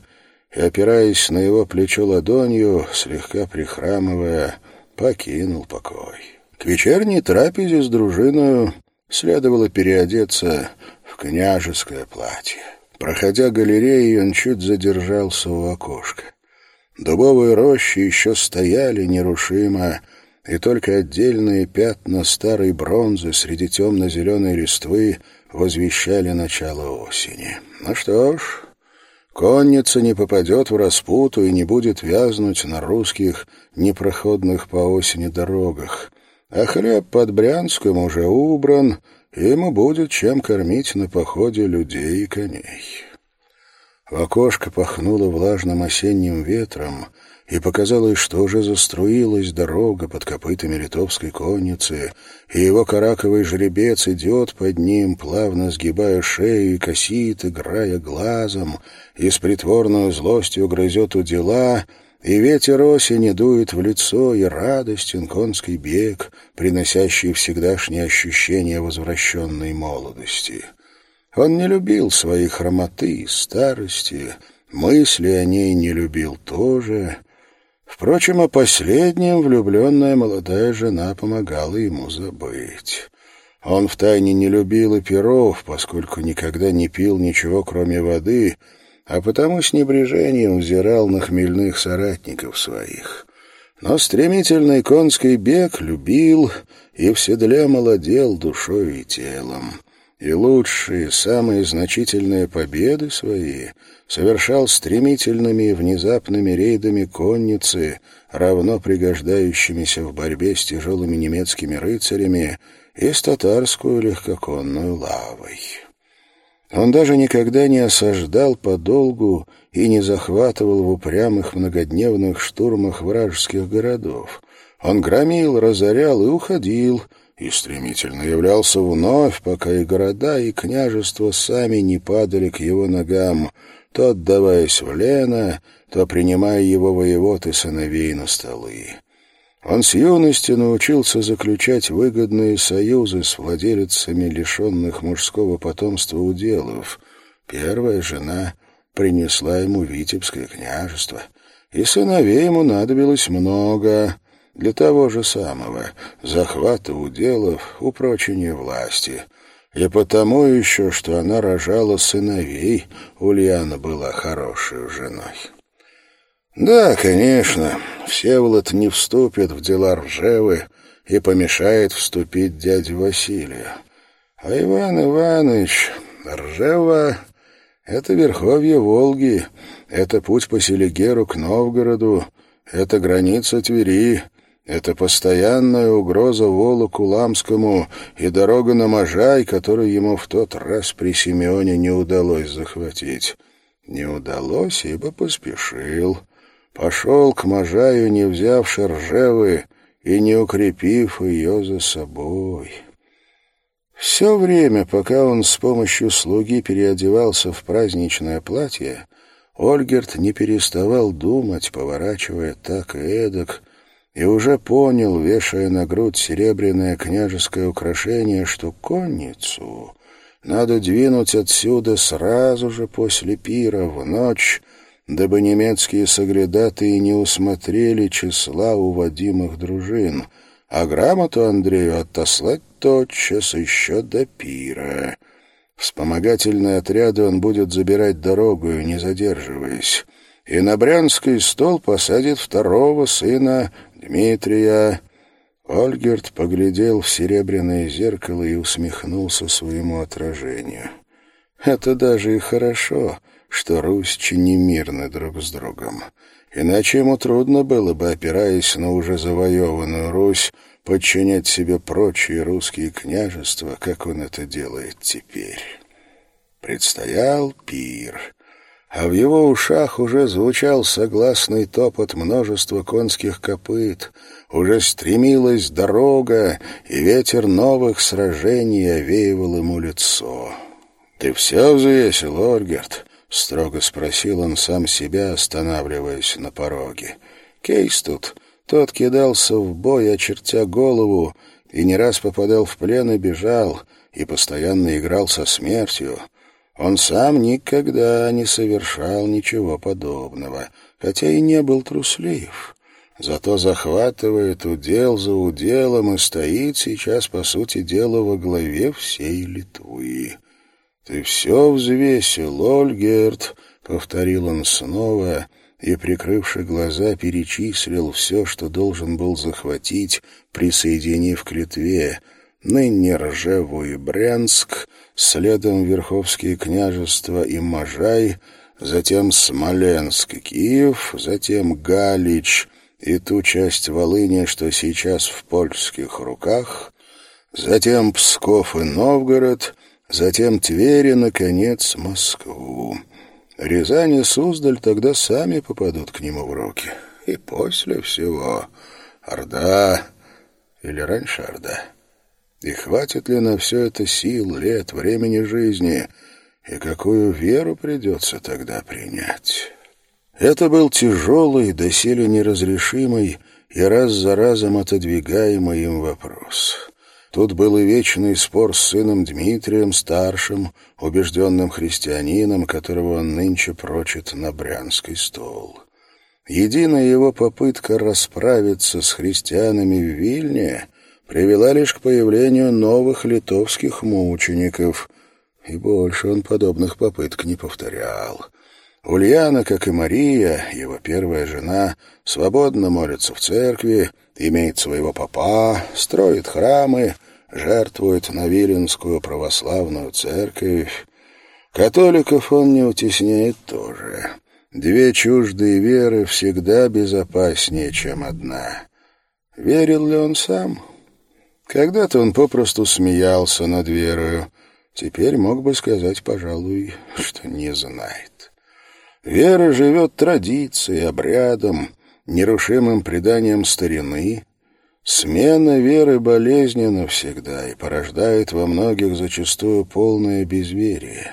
и, опираясь на его плечо ладонью, слегка прихрамывая, покинул покой. К вечерней трапезе с дружиною следовало переодеться в княжеское платье. Проходя галереей, он чуть задержался у окошка. Дубовые рощи еще стояли нерушимо, и только отдельные пятна старой бронзы среди темно-зеленой листвы возвещали начало осени. Ну что ж, конница не попадет в распуту и не будет вязнуть на русских непроходных по осени дорогах, а хлеб под Брянском уже убран, и ему будет чем кормить на походе людей и коней. В окошко пахнуло влажным осенним ветром, и показалось, что уже заструилась дорога под копытами литовской конницы, и его караковый жеребец идет под ним, плавно сгибая шею и косит, играя глазом, и с притворной злостью грызет у дела, и ветер осени дует в лицо, и радостен конский бег, приносящий всегдашнее ощущение возвращенной молодости. Он не любил своей хромоты, старости, мысли о ней не любил тоже. Впрочем, о последнем влюбленная молодая жена помогала ему забыть. Он втайне не любил и перов, поскольку никогда не пил ничего, кроме воды, а потому с небрежением взирал на хмельных соратников своих. Но стремительный конский бег любил и в седле молодел душой и телом и лучшие, самые значительные победы свои совершал стремительными и внезапными рейдами конницы, равно пригождающимися в борьбе с тяжелыми немецкими рыцарями и с татарскую легкоконную лавой. Он даже никогда не осаждал подолгу и не захватывал в упрямых многодневных штурмах вражеских городов. Он громил, разорял и уходил — и стремительно являлся вновь, пока и города, и княжества сами не падали к его ногам, то отдаваясь в Лена, то принимая его воевод и сыновей на столы. Он с юности научился заключать выгодные союзы с владелицами лишенных мужского потомства уделов. Первая жена принесла ему Витебское княжество, и сыновей ему надобилось много, для того же самого — захвата уделов, упрочения власти. И потому еще, что она рожала сыновей, Ульяна была хорошей женой. Да, конечно, Всеволод не вступит в дела Ржевы и помешает вступить дяде Василию. А Иван Иванович, Ржева — это верховье Волги, это путь по Селигеру к Новгороду, это граница Твери, это постоянная угроза Волу Куламскому и дорога на Можай, которую ему в тот раз при Симеоне не удалось захватить. Не удалось, ибо поспешил. Пошел к Можаю, не взявши ржевы и не укрепив ее за собой. Все время, пока он с помощью слуги переодевался в праздничное платье, Ольгерт не переставал думать, поворачивая так и эдак, и уже понял, вешая на грудь серебряное княжеское украшение, что конницу надо двинуть отсюда сразу же после пира в ночь, дабы немецкие соглядатые не усмотрели числа уводимых дружин, а грамоту Андрею отослать тотчас еще до пира. Вспомогательные отряды он будет забирать дорогою, не задерживаясь, и на Брянский стол посадит второго сына «Дмитрия!» Ольгерт поглядел в серебряное зеркало и усмехнулся своему отражению. «Это даже и хорошо, что русичи не мирны друг с другом. Иначе ему трудно было бы, опираясь на уже завоеванную Русь, подчинять себе прочие русские княжества, как он это делает теперь. Предстоял пир — а в его ушах уже звучал согласный топот множества конских копыт, уже стремилась дорога, и ветер новых сражений овеивал ему лицо. «Ты все взвесил, Оргерт?» — строго спросил он сам себя, останавливаясь на пороге. Кейс тут, тот кидался в бой, очертя голову, и не раз попадал в плен и бежал, и постоянно играл со смертью — Он сам никогда не совершал ничего подобного, хотя и не был труслив. Зато захватывает удел за уделом и стоит сейчас, по сути дела, во главе всей Литвы. «Ты все взвесил, Ольгерт», — повторил он снова, и, прикрывши глаза, перечислил все, что должен был захватить, присоединив к Литве, ныне Ржеву и Брянск, следом Верховские княжества и Можай, затем Смоленск и Киев, затем Галич и ту часть Волыни, что сейчас в польских руках, затем Псков и Новгород, затем Тверь и, наконец, Москву. Рязань и Суздаль тогда сами попадут к нему в руки. И после всего Орда или раньше Орда. И хватит ли на все это сил, лет, времени жизни, и какую веру придется тогда принять? Это был тяжелый, доселе неразрешимый и раз за разом отодвигаемый им вопрос. Тут был и вечный спор с сыном Дмитрием, старшим, убежденным христианином, которого он нынче прочит на брянский стол. Единая его попытка расправиться с христианами в Вильне привела лишь к появлению новых литовских мучеников, и больше он подобных попыток не повторял. Ульяна, как и Мария, его первая жена, свободно молится в церкви, имеет своего папа, строит храмы, жертвует на Виленскую православную церковь. Католиков он не утесняет тоже. Две чуждые веры всегда безопаснее, чем одна. Верил ли он сам? Когда-то он попросту смеялся над верою. Теперь мог бы сказать, пожалуй, что не знает. Вера живет традицией, обрядом, нерушимым преданием старины. Смена веры болезненна всегда и порождает во многих зачастую полное безверие.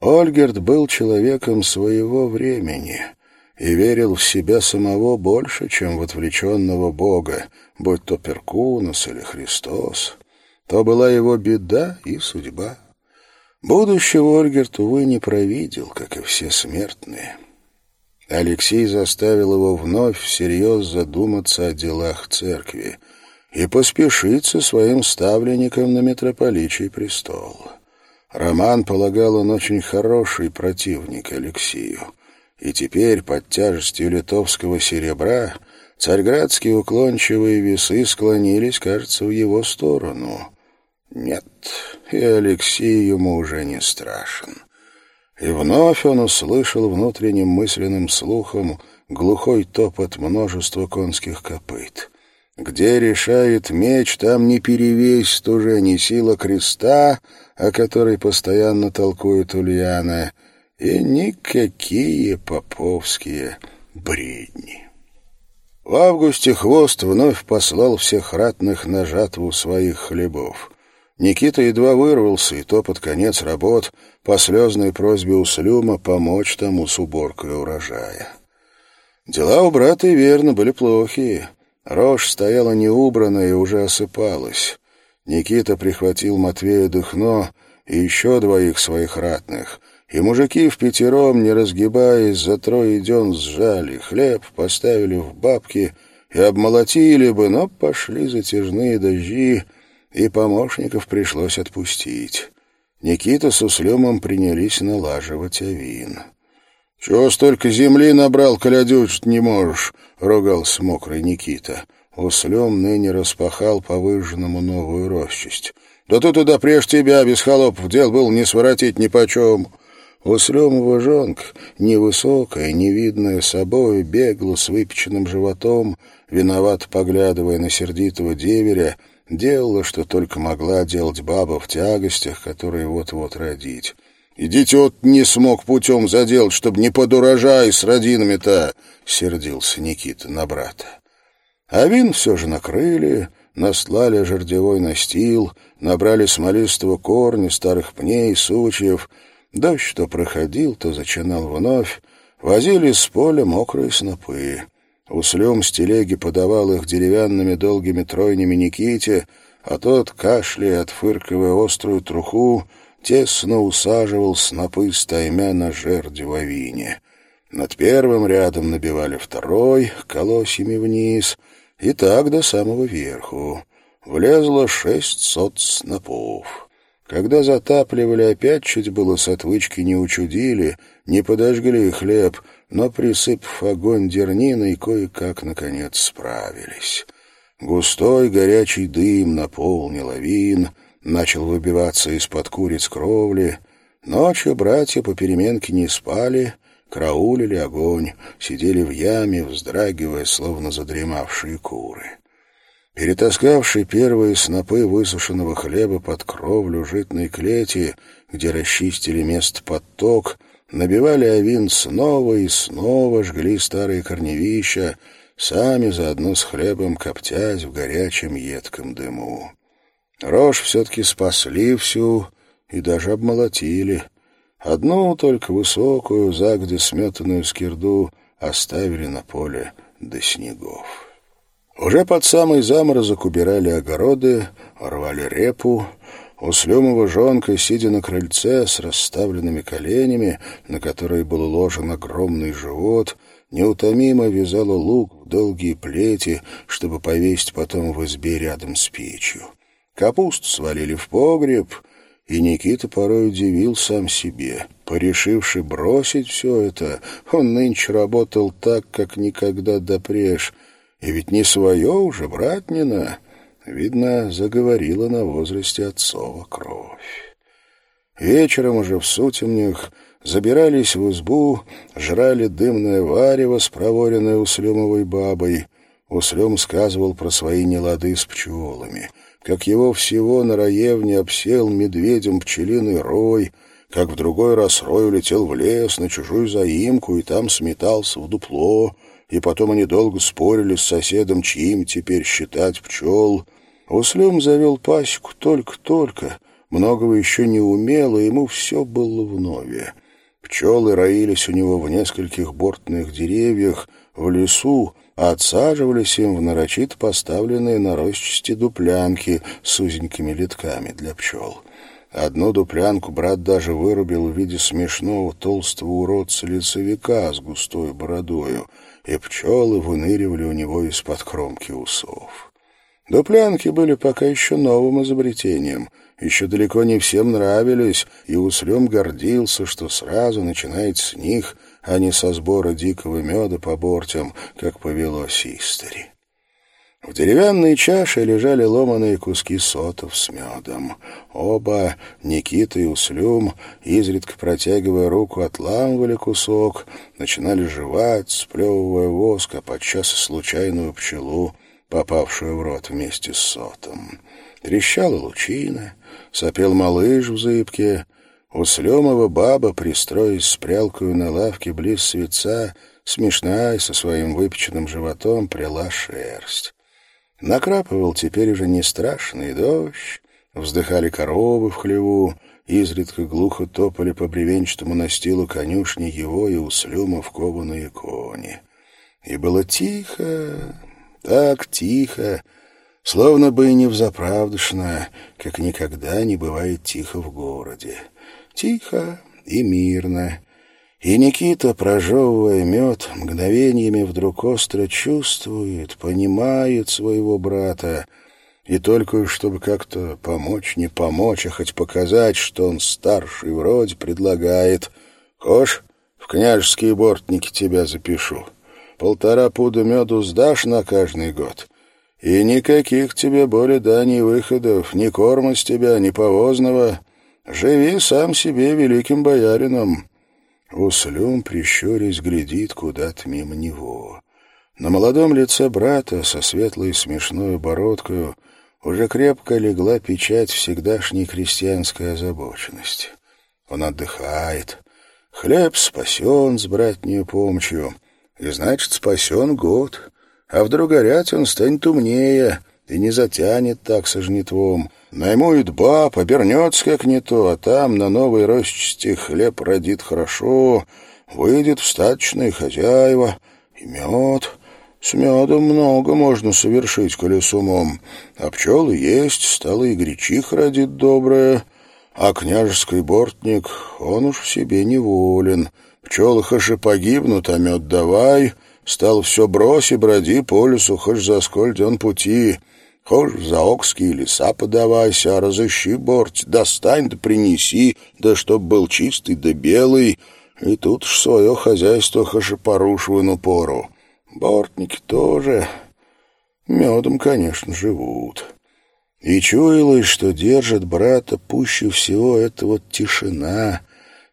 Ольгерт был человеком своего времени — и верил в себя самого больше, чем в отвлеченного Бога, будь то Перкунос или Христос. То была его беда и судьба. Будущего Ольгерт, увы, не провидел, как и все смертные. Алексей заставил его вновь всерьез задуматься о делах церкви и поспешить со своим ставленником на митрополичий престол. Роман полагал он очень хороший противник Алексею и теперь под тяжестью литовского серебра царьградские уклончивые весы склонились, кажется, в его сторону. Нет, и Алексей ему уже не страшен. И вновь он услышал внутренним мысленным слухом глухой топот множества конских копыт. Где решает меч, там не перевесит уже ни сила креста, о которой постоянно толкует Ульяна, — и никакие поповские бредни. В августе Хвост вновь послал всех ратных на жатву своих хлебов. Никита едва вырвался, и то под конец работ по слезной просьбе Услюма помочь тому с уборкой урожая. Дела у брата и верно были плохие. Рожь стояла неубранная и уже осыпалась. Никита прихватил Матвея Дыхно и еще двоих своих ратных — и мужики в пятером, не разгибаясь, за трое дён сжали хлеб, поставили в бабки и обмолотили бы, но пошли затяжные дожди, и помощников пришлось отпустить. Никита с Услемом принялись налаживать авин. — Чего столько земли набрал, колядючить не можешь? — ругался мокрый Никита. Услем ныне распахал по выжженному новую росчесть. — Да ты туда прежде тебя без холопов дел был не своротить ни почем. У Слемова жонка, невысокая, невидная собой, бегла с выпеченным животом, виноват поглядывая на сердитого деверя, делала, что только могла делать баба в тягостях, которые вот-вот родить. «Идите вот не смог путем заделать, чтобы не под урожай с родинами-то!» — сердился Никита на брата. А вин все же накрыли, наслали жердевой настил, набрали смолистого корня, старых пней, сучьев — Дождь то проходил, то зачинал вновь. Возили с поля мокрые снопы. Услем с телеги подавал их деревянными долгими тройнями Никите, а тот, кашляя, отфыркивая острую труху, тесно усаживал снопы стаймя на жерди в авине. Над первым рядом набивали второй, колосьями вниз, и так до самого верху. Влезло шестьсот снопов. Когда затапливали, опять чуть было с отвычки не учудили, не подожгли хлеб, но, присыпав огонь дерниной, кое-как, наконец, справились. Густой горячий дым наполнил авин, начал выбиваться из-под куриц кровли. Ночью братья по переменке не спали, краулили огонь, сидели в яме, вздрагивая, словно задремавшие куры. Перетаскавший первые снопы высушенного хлеба под кровлю житной клети, где расчистили место под ток, набивали овин снова и снова, жгли старые корневища, сами заодно с хлебом коптясь в горячем едком дыму. Рожь все-таки спасли всю и даже обмолотили. Одну только высокую, загде сметанную скирду оставили на поле до снегов. Уже под самый заморозок убирали огороды, рвали репу. У Слюмова жонка, сидя на крыльце с расставленными коленями, на которые был уложен огромный живот, неутомимо вязала лук в долгие плети, чтобы повесить потом в избе рядом с печью. Капусту свалили в погреб, и Никита порой удивил сам себе. Порешивши бросить все это, он нынче работал так, как никогда допреж — и ведь не свое уже, братнина. Видно, заговорила на возрасте отцова кровь. Вечером уже в сутемнях забирались в избу, жрали дымное варево с проворенной Услемовой бабой. Услем сказывал про свои нелады с пчелами, как его всего на раевне обсел медведем пчелиный рой, как в другой раз рой улетел в лес на чужую заимку и там сметался в дупло, и потом они долго спорили с соседом, чьим теперь считать пчел. Услюм завел пасеку только-только, многого еще не умел, и ему все было вновь. Пчелы роились у него в нескольких бортных деревьях, в лесу, а отсаживались им в нарочито поставленные на росчасти дуплянки с узенькими литками для пчел. Одну дуплянку брат даже вырубил в виде смешного толстого уродца-лицевика с густой бородою — и пчелы выныривали у него из-под кромки усов. Дуплянки были пока еще новым изобретением, еще далеко не всем нравились, и Услем гордился, что сразу начинает с них, а не со сбора дикого меда по бортям, как повелось истори. В деревянной чаше лежали ломаные куски сотов с медом. Оба, Никита и Услюм, изредка протягивая руку, отламывали кусок, начинали жевать, сплевывая воск, а подчас случайную пчелу, попавшую в рот вместе с сотом. Трещала лучина, сопел малыш в зыбке. У Слемова баба, пристроясь с прялкою на лавке близ свеца, смешная со своим выпеченным животом, пряла шерсть. Накрапывал теперь уже не страшный дождь, вздыхали коровы в хлеву, изредка глухо топали по бревенчатому настилу конюшни его и услюмов кованые кони. И было тихо, так тихо, словно бы и не взаправдышно, как никогда не бывает тихо в городе. Тихо и мирно, и Никита, прожевывая мед, мгновениями вдруг остро чувствует, понимает своего брата, и только чтобы как-то помочь, не помочь, а хоть показать, что он старший вроде, предлагает «Кош, в княжеские бортники тебя запишу. Полтора пуда меду сдашь на каждый год». И никаких тебе более дани выходов, ни корма с тебя, ни повозного. Живи сам себе великим боярином. Услюм, прищурясь, глядит куда-то мимо него. На молодом лице брата со светлой смешной бородкой уже крепко легла печать всегдашней крестьянской озабоченности. Он отдыхает. Хлеб спасен с братней помощью, и, значит, спасен год. А вдруг горять он станет умнее и не затянет так со жнитвом. Наймует баб, обернется как не то, а там на новой росчасти хлеб родит хорошо, выйдет в хозяева и мед. С медом много можно совершить, коли с умом. А пчелы есть, стало и гречих родит доброе. а княжеский бортник, он уж в себе неволен. Пчелы хоть и погибнут, а мед давай, стал все брось и броди по лесу, хоть за сколь он пути». Хошь за окские леса подавайся, разыщи борт, достань да принеси, да чтоб был чистый да белый, и тут ж свое хозяйство хошепоруш в пору. Бортники тоже медом, конечно, живут. И чуялось, что держит брата пуще всего эта вот тишина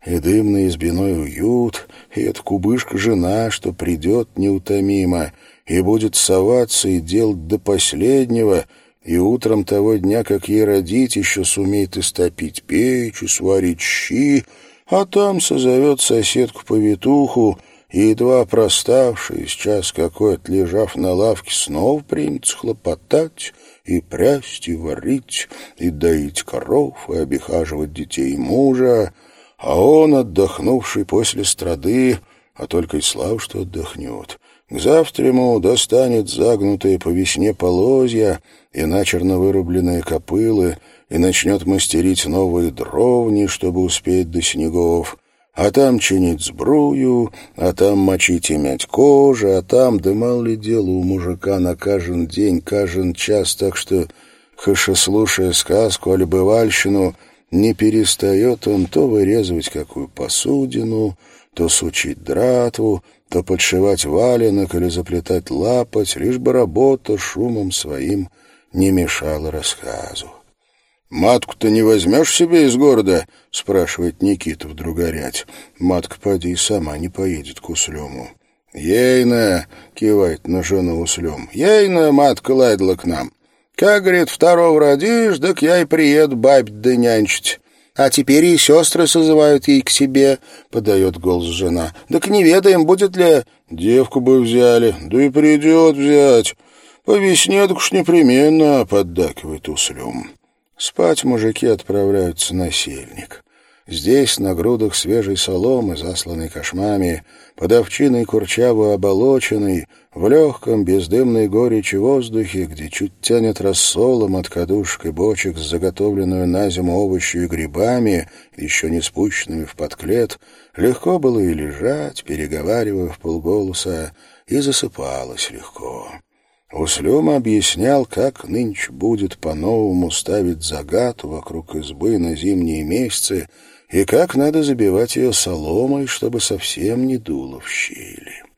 и дымный избиной уют, и эта кубышка-жена, что придет неутомимо — и будет соваться и делать до последнего, и утром того дня, как ей родить, еще сумеет истопить печь и сварить щи, а там созовет соседку-повитуху, и, едва проставшись, час какой отлежав на лавке, снова примется хлопотать и прясть, и варить, и доить коров, и обихаживать детей мужа, а он, отдохнувший после страды, а только и слав, что отдохнет, к завтраму достанет загнутые по весне полозья и начерно вырубленные копылы и начнет мастерить новые дровни, чтобы успеть до снегов, а там чинить сбрую, а там мочить и мять кожу, а там, да мало ли дело у мужика на каждый день, каждый час, так что, хэша слушая сказку или бывальщину, не перестает он то вырезывать какую посудину, то сучить дратву, то подшивать валенок или заплетать лапоть, лишь бы работа шумом своим не мешала рассказу. «Матку-то не возьмешь себе из города?» — спрашивает Никита вдруг горять. Матка, поди, и сама не поедет к Услему. «Ейна!» — кивает на жену Услем. «Ейна, матка, лайдла к нам. Как, говорит, второго родишь, так я и приеду бабь да нянчить. А теперь и сестры созывают ей к себе, — подает голос жена. — Так не ведаем, будет ли... Девку бы взяли, да и придет взять. По весне так уж непременно, — поддакивает услюм. Спать мужики отправляются на сельник. Здесь, на грудах свежей соломы, засланной кошмами, под овчиной курчаво оболоченной, в легком бездымной горечи воздухе, где чуть тянет рассолом от кадушек и бочек с заготовленную на зиму овощью и грибами, еще не спущенными в подклет, легко было и лежать, переговаривая в полголоса, и засыпалось легко. Услема объяснял, как нынче будет по-новому ставить загату вокруг избы на зимние месяцы, и как надо забивать ее соломой, чтобы совсем не дуло в щели.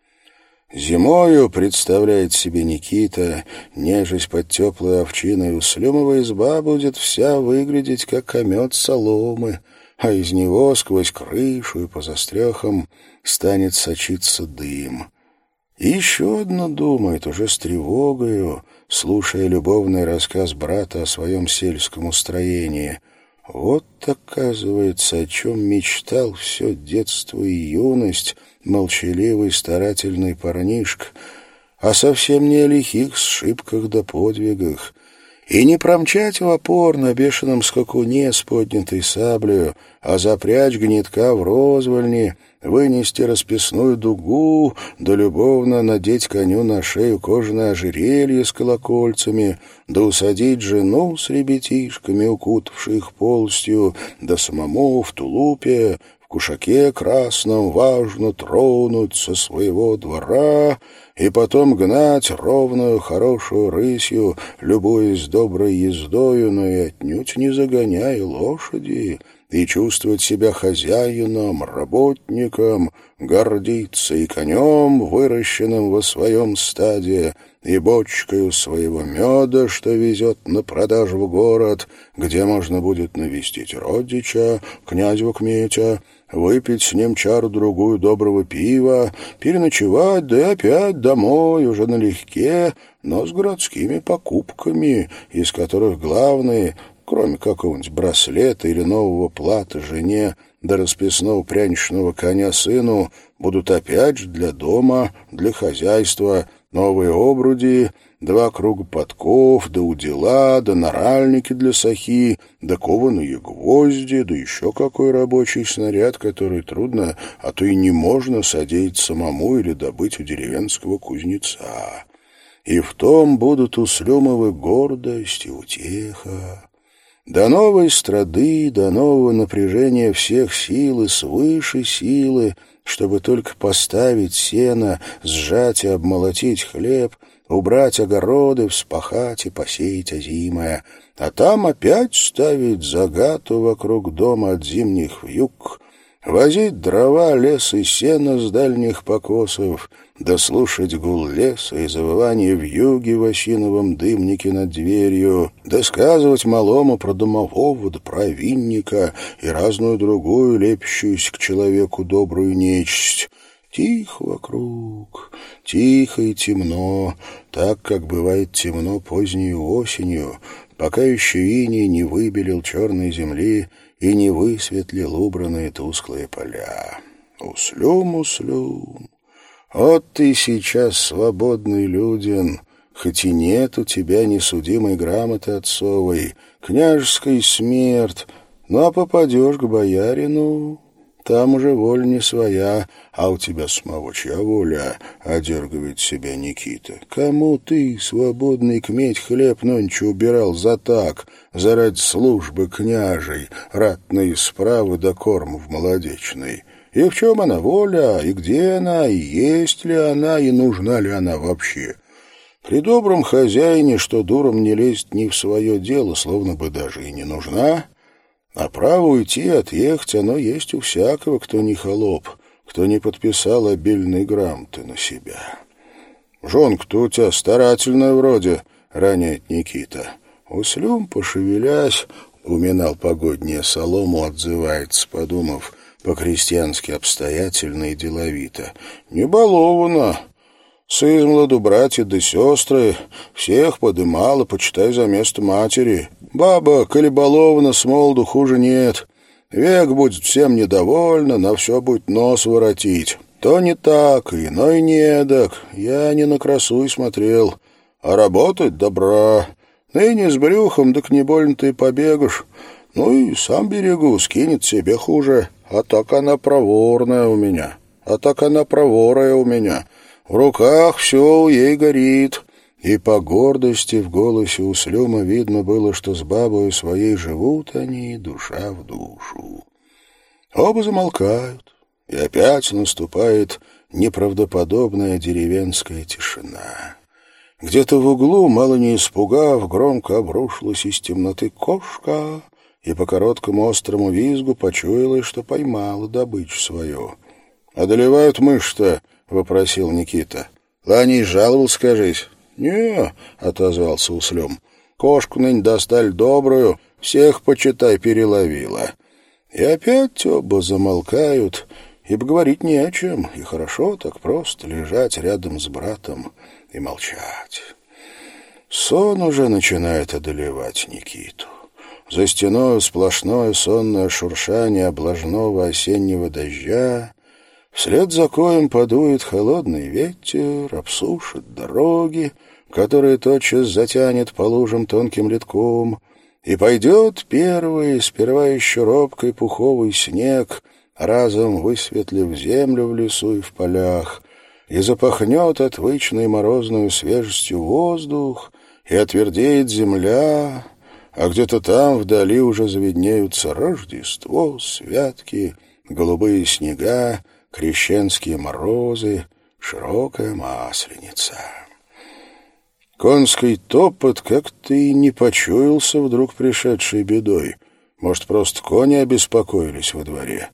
Зимою, представляет себе Никита, нежесть под теплой овчиной, услюмовая изба будет вся выглядеть, как комет соломы, а из него сквозь крышу и по застрехам станет сочиться дым. И еще одно думает, уже с тревогою, слушая любовный рассказ брата о своем сельском устроении — вот, оказывается, о чем мечтал все детство и юность молчаливый старательный парнишка, а совсем не о лихих сшибках да подвигах, и не промчать в опор на бешеном скакуне с поднятой саблею, а запрячь гнетка в розвольни, вынести расписную дугу, да любовно надеть коню на шею кожаное ожерелье с колокольцами, да усадить жену с ребятишками, укутавших полностью, да самому в тулупе, в кушаке красном важно тронуть со своего двора и потом гнать ровную хорошую рысью, любуясь доброй ездою, но и отнюдь не загоняя лошади, и чувствовать себя хозяином, работником, гордиться и конем, выращенным во своем стаде, и бочкою своего меда, что везет на продажу в город, где можно будет навестить родича, князю Кметя, выпить с ним чару-другую доброго пива, переночевать, да и опять домой, уже налегке, но с городскими покупками, из которых главные кроме какого-нибудь браслета или нового плата жене до расписного пряничного коня сыну, будут опять же для дома, для хозяйства, новые обруди, два круга подков, да удила, да наральники для сахи, да кованые гвозди, да еще какой рабочий снаряд, который трудно, а то и не можно садить самому или добыть у деревенского кузнеца. И в том будут у Слемовы гордость и утеха. До новой страды, до нового напряжения всех сил и свыше силы, чтобы только поставить сено, сжать и обмолотить хлеб, убрать огороды, вспахать и посеять озимое, а там опять ставить загату вокруг дома от зимних вьюг, возить дрова, лес и сено с дальних покосов, дослушать гул леса и завывание вьюги в осиновом дымнике над дверью, досказывать малому про домового да про винника и разную другую, лепящуюся к человеку добрую нечисть. Тихо вокруг, тихо и темно, так, как бывает темно поздней осенью, пока еще иней не выбелил черной земли и не высветлил убранные тусклые поля. Услюм, услюм, вот ты сейчас свободный люден, хоть и нет у тебя несудимой грамоты отцовой, княжеской смерть, ну а попадешь к боярину, там уже воля не своя, а у тебя самого чья воля, — одергивает себя Никита. Кому ты, свободный кметь, хлеб нонче убирал за так, заради службы княжей, ратной справы до корм в молодечной? И в чем она воля, и где она, и есть ли она, и нужна ли она вообще? При добром хозяине, что дуром не лезть ни в свое дело, словно бы даже и не нужна, а право уйти, отъехать, оно есть у всякого, кто не холоп, кто не подписал обильной грамоты на себя. «Жонка-то у тебя старательная вроде», — роняет Никита. Услюм, пошевелясь, уминал погоднее солому, отзывается, подумав, по-крестьянски обстоятельно и деловито. «Не балована. С измладу братья да сестры всех подымала, почитай, за место матери. Баба, коли балована, с молоду хуже нет. Век будет всем недовольна, на все будет нос воротить. То не так, иной не эдак. Я не на красу и смотрел. А работать добра. Ныне с брюхом, так не больно ты побегаешь. Ну и сам берегу, скинет себе хуже. А так она проворная у меня. А так она проворая у меня. В руках все ей горит. И по гордости в голосе у Слема видно было, что с бабой своей живут они душа в душу. Оба замолкают, и опять наступает неправдоподобная деревенская тишина. Где-то в углу, мало не испугав, громко обрушилась из темноты кошка, и по короткому острому визгу почуялось, что поймала добычу свою. «Одолевают мышь-то?» — вопросил Никита. «Ланей жаловал, скажись». «Не», — отозвался Услем. «Кошку нынь достали добрую, всех, почитай, переловила». И опять оба замолкают, ибо говорить не о чем, и хорошо так просто лежать рядом с братом и молчать. Сон уже начинает одолевать Никиту. За стеной сплошное сонное шуршание облажного осеннего дождя. Вслед за коем подует холодный ветер, обсушит дороги, которые тотчас затянет по лужам тонким литком, и пойдет первый, сперва еще робкий пуховый снег, разом высветлив землю в лесу и в полях, и запахнет отвычной морозную свежестью воздух, и отвердеет земля, а где-то там вдали уже заведнеются Рождество, святки, голубые снега, крещенские морозы, широкая масленица. Конский топот как-то и не почуялся вдруг пришедшей бедой. Может, просто кони обеспокоились во дворе.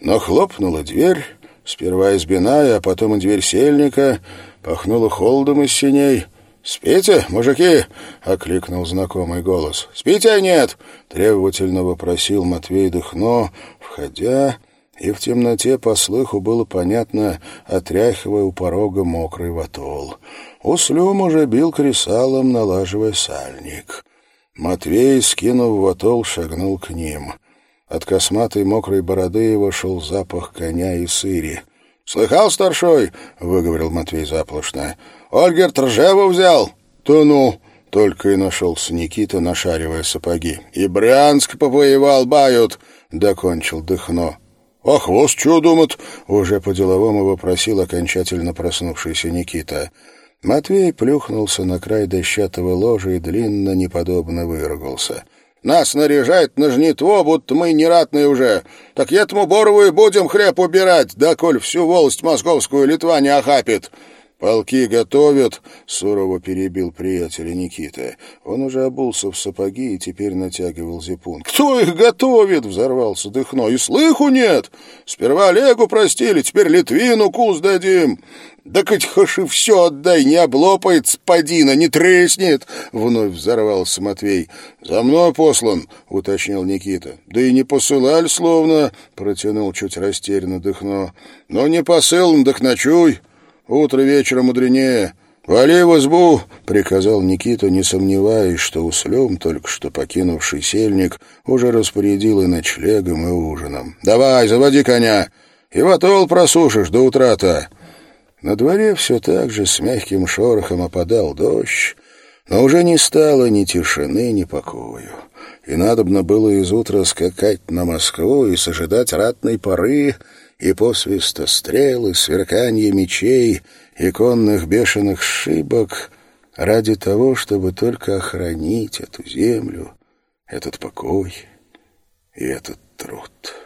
Но хлопнула дверь, сперва избиная, а потом и дверь сельника, пахнула холодом из синей — «Спите, мужики?» — окликнул знакомый голос. «Спите, нет?» — требовательно вопросил Матвей Дыхно, входя, и в темноте по слыху было понятно, отряхивая у порога мокрый ватол. Услюм уже бил кресалом, налаживая сальник. Матвей, скинув ватол, шагнул к ним. От косматой мокрой бороды его шел запах коня и сыри. «Слыхал, старшой?» — выговорил Матвей заплошно. Ольгерт Ржеву взял? То ну, только и нашелся Никита, нашаривая сапоги. И Брянск повоевал, бают, докончил Дыхно. «А хвост что думает?» — уже по-деловому вопросил окончательно проснувшийся Никита. Матвей плюхнулся на край дощатого ложа и длинно неподобно выругался. Нас наряжает на жнитво, будто мы не ратные уже. Так этому Борову и будем хлеб убирать, да коль всю волость московскую Литва не охапит. «Полки готовят», — сурово перебил приятеля Никита. Он уже обулся в сапоги и теперь натягивал зипун. «Кто их готовит?» — взорвался Дыхно. «И слыху нет! Сперва Олегу простили, теперь Литвину кус дадим!» «Да хоть хоши все отдай, не облопает спадина, не треснет!» — вновь взорвался Матвей. «За мной послан», — уточнил Никита. «Да и не посылали, словно», — протянул чуть растерянно Дыхно. «Но не посылан, так ночуй». Утро вечера мудренее. Вали в избу, — приказал Никита, не сомневаясь, что услем, только что покинувший сельник, уже распорядил и ночлегом, и ужином. Давай, заводи коня, и ватол просушишь до утра-то. На дворе все так же с мягким шорохом опадал дождь, но уже не стало ни тишины, ни покою. И надобно было из утра скакать на Москву и сожидать ратной поры, и посвиста стрел, и сверканье мечей, и конных бешеных шибок ради того, чтобы только охранить эту землю, этот покой и этот труд».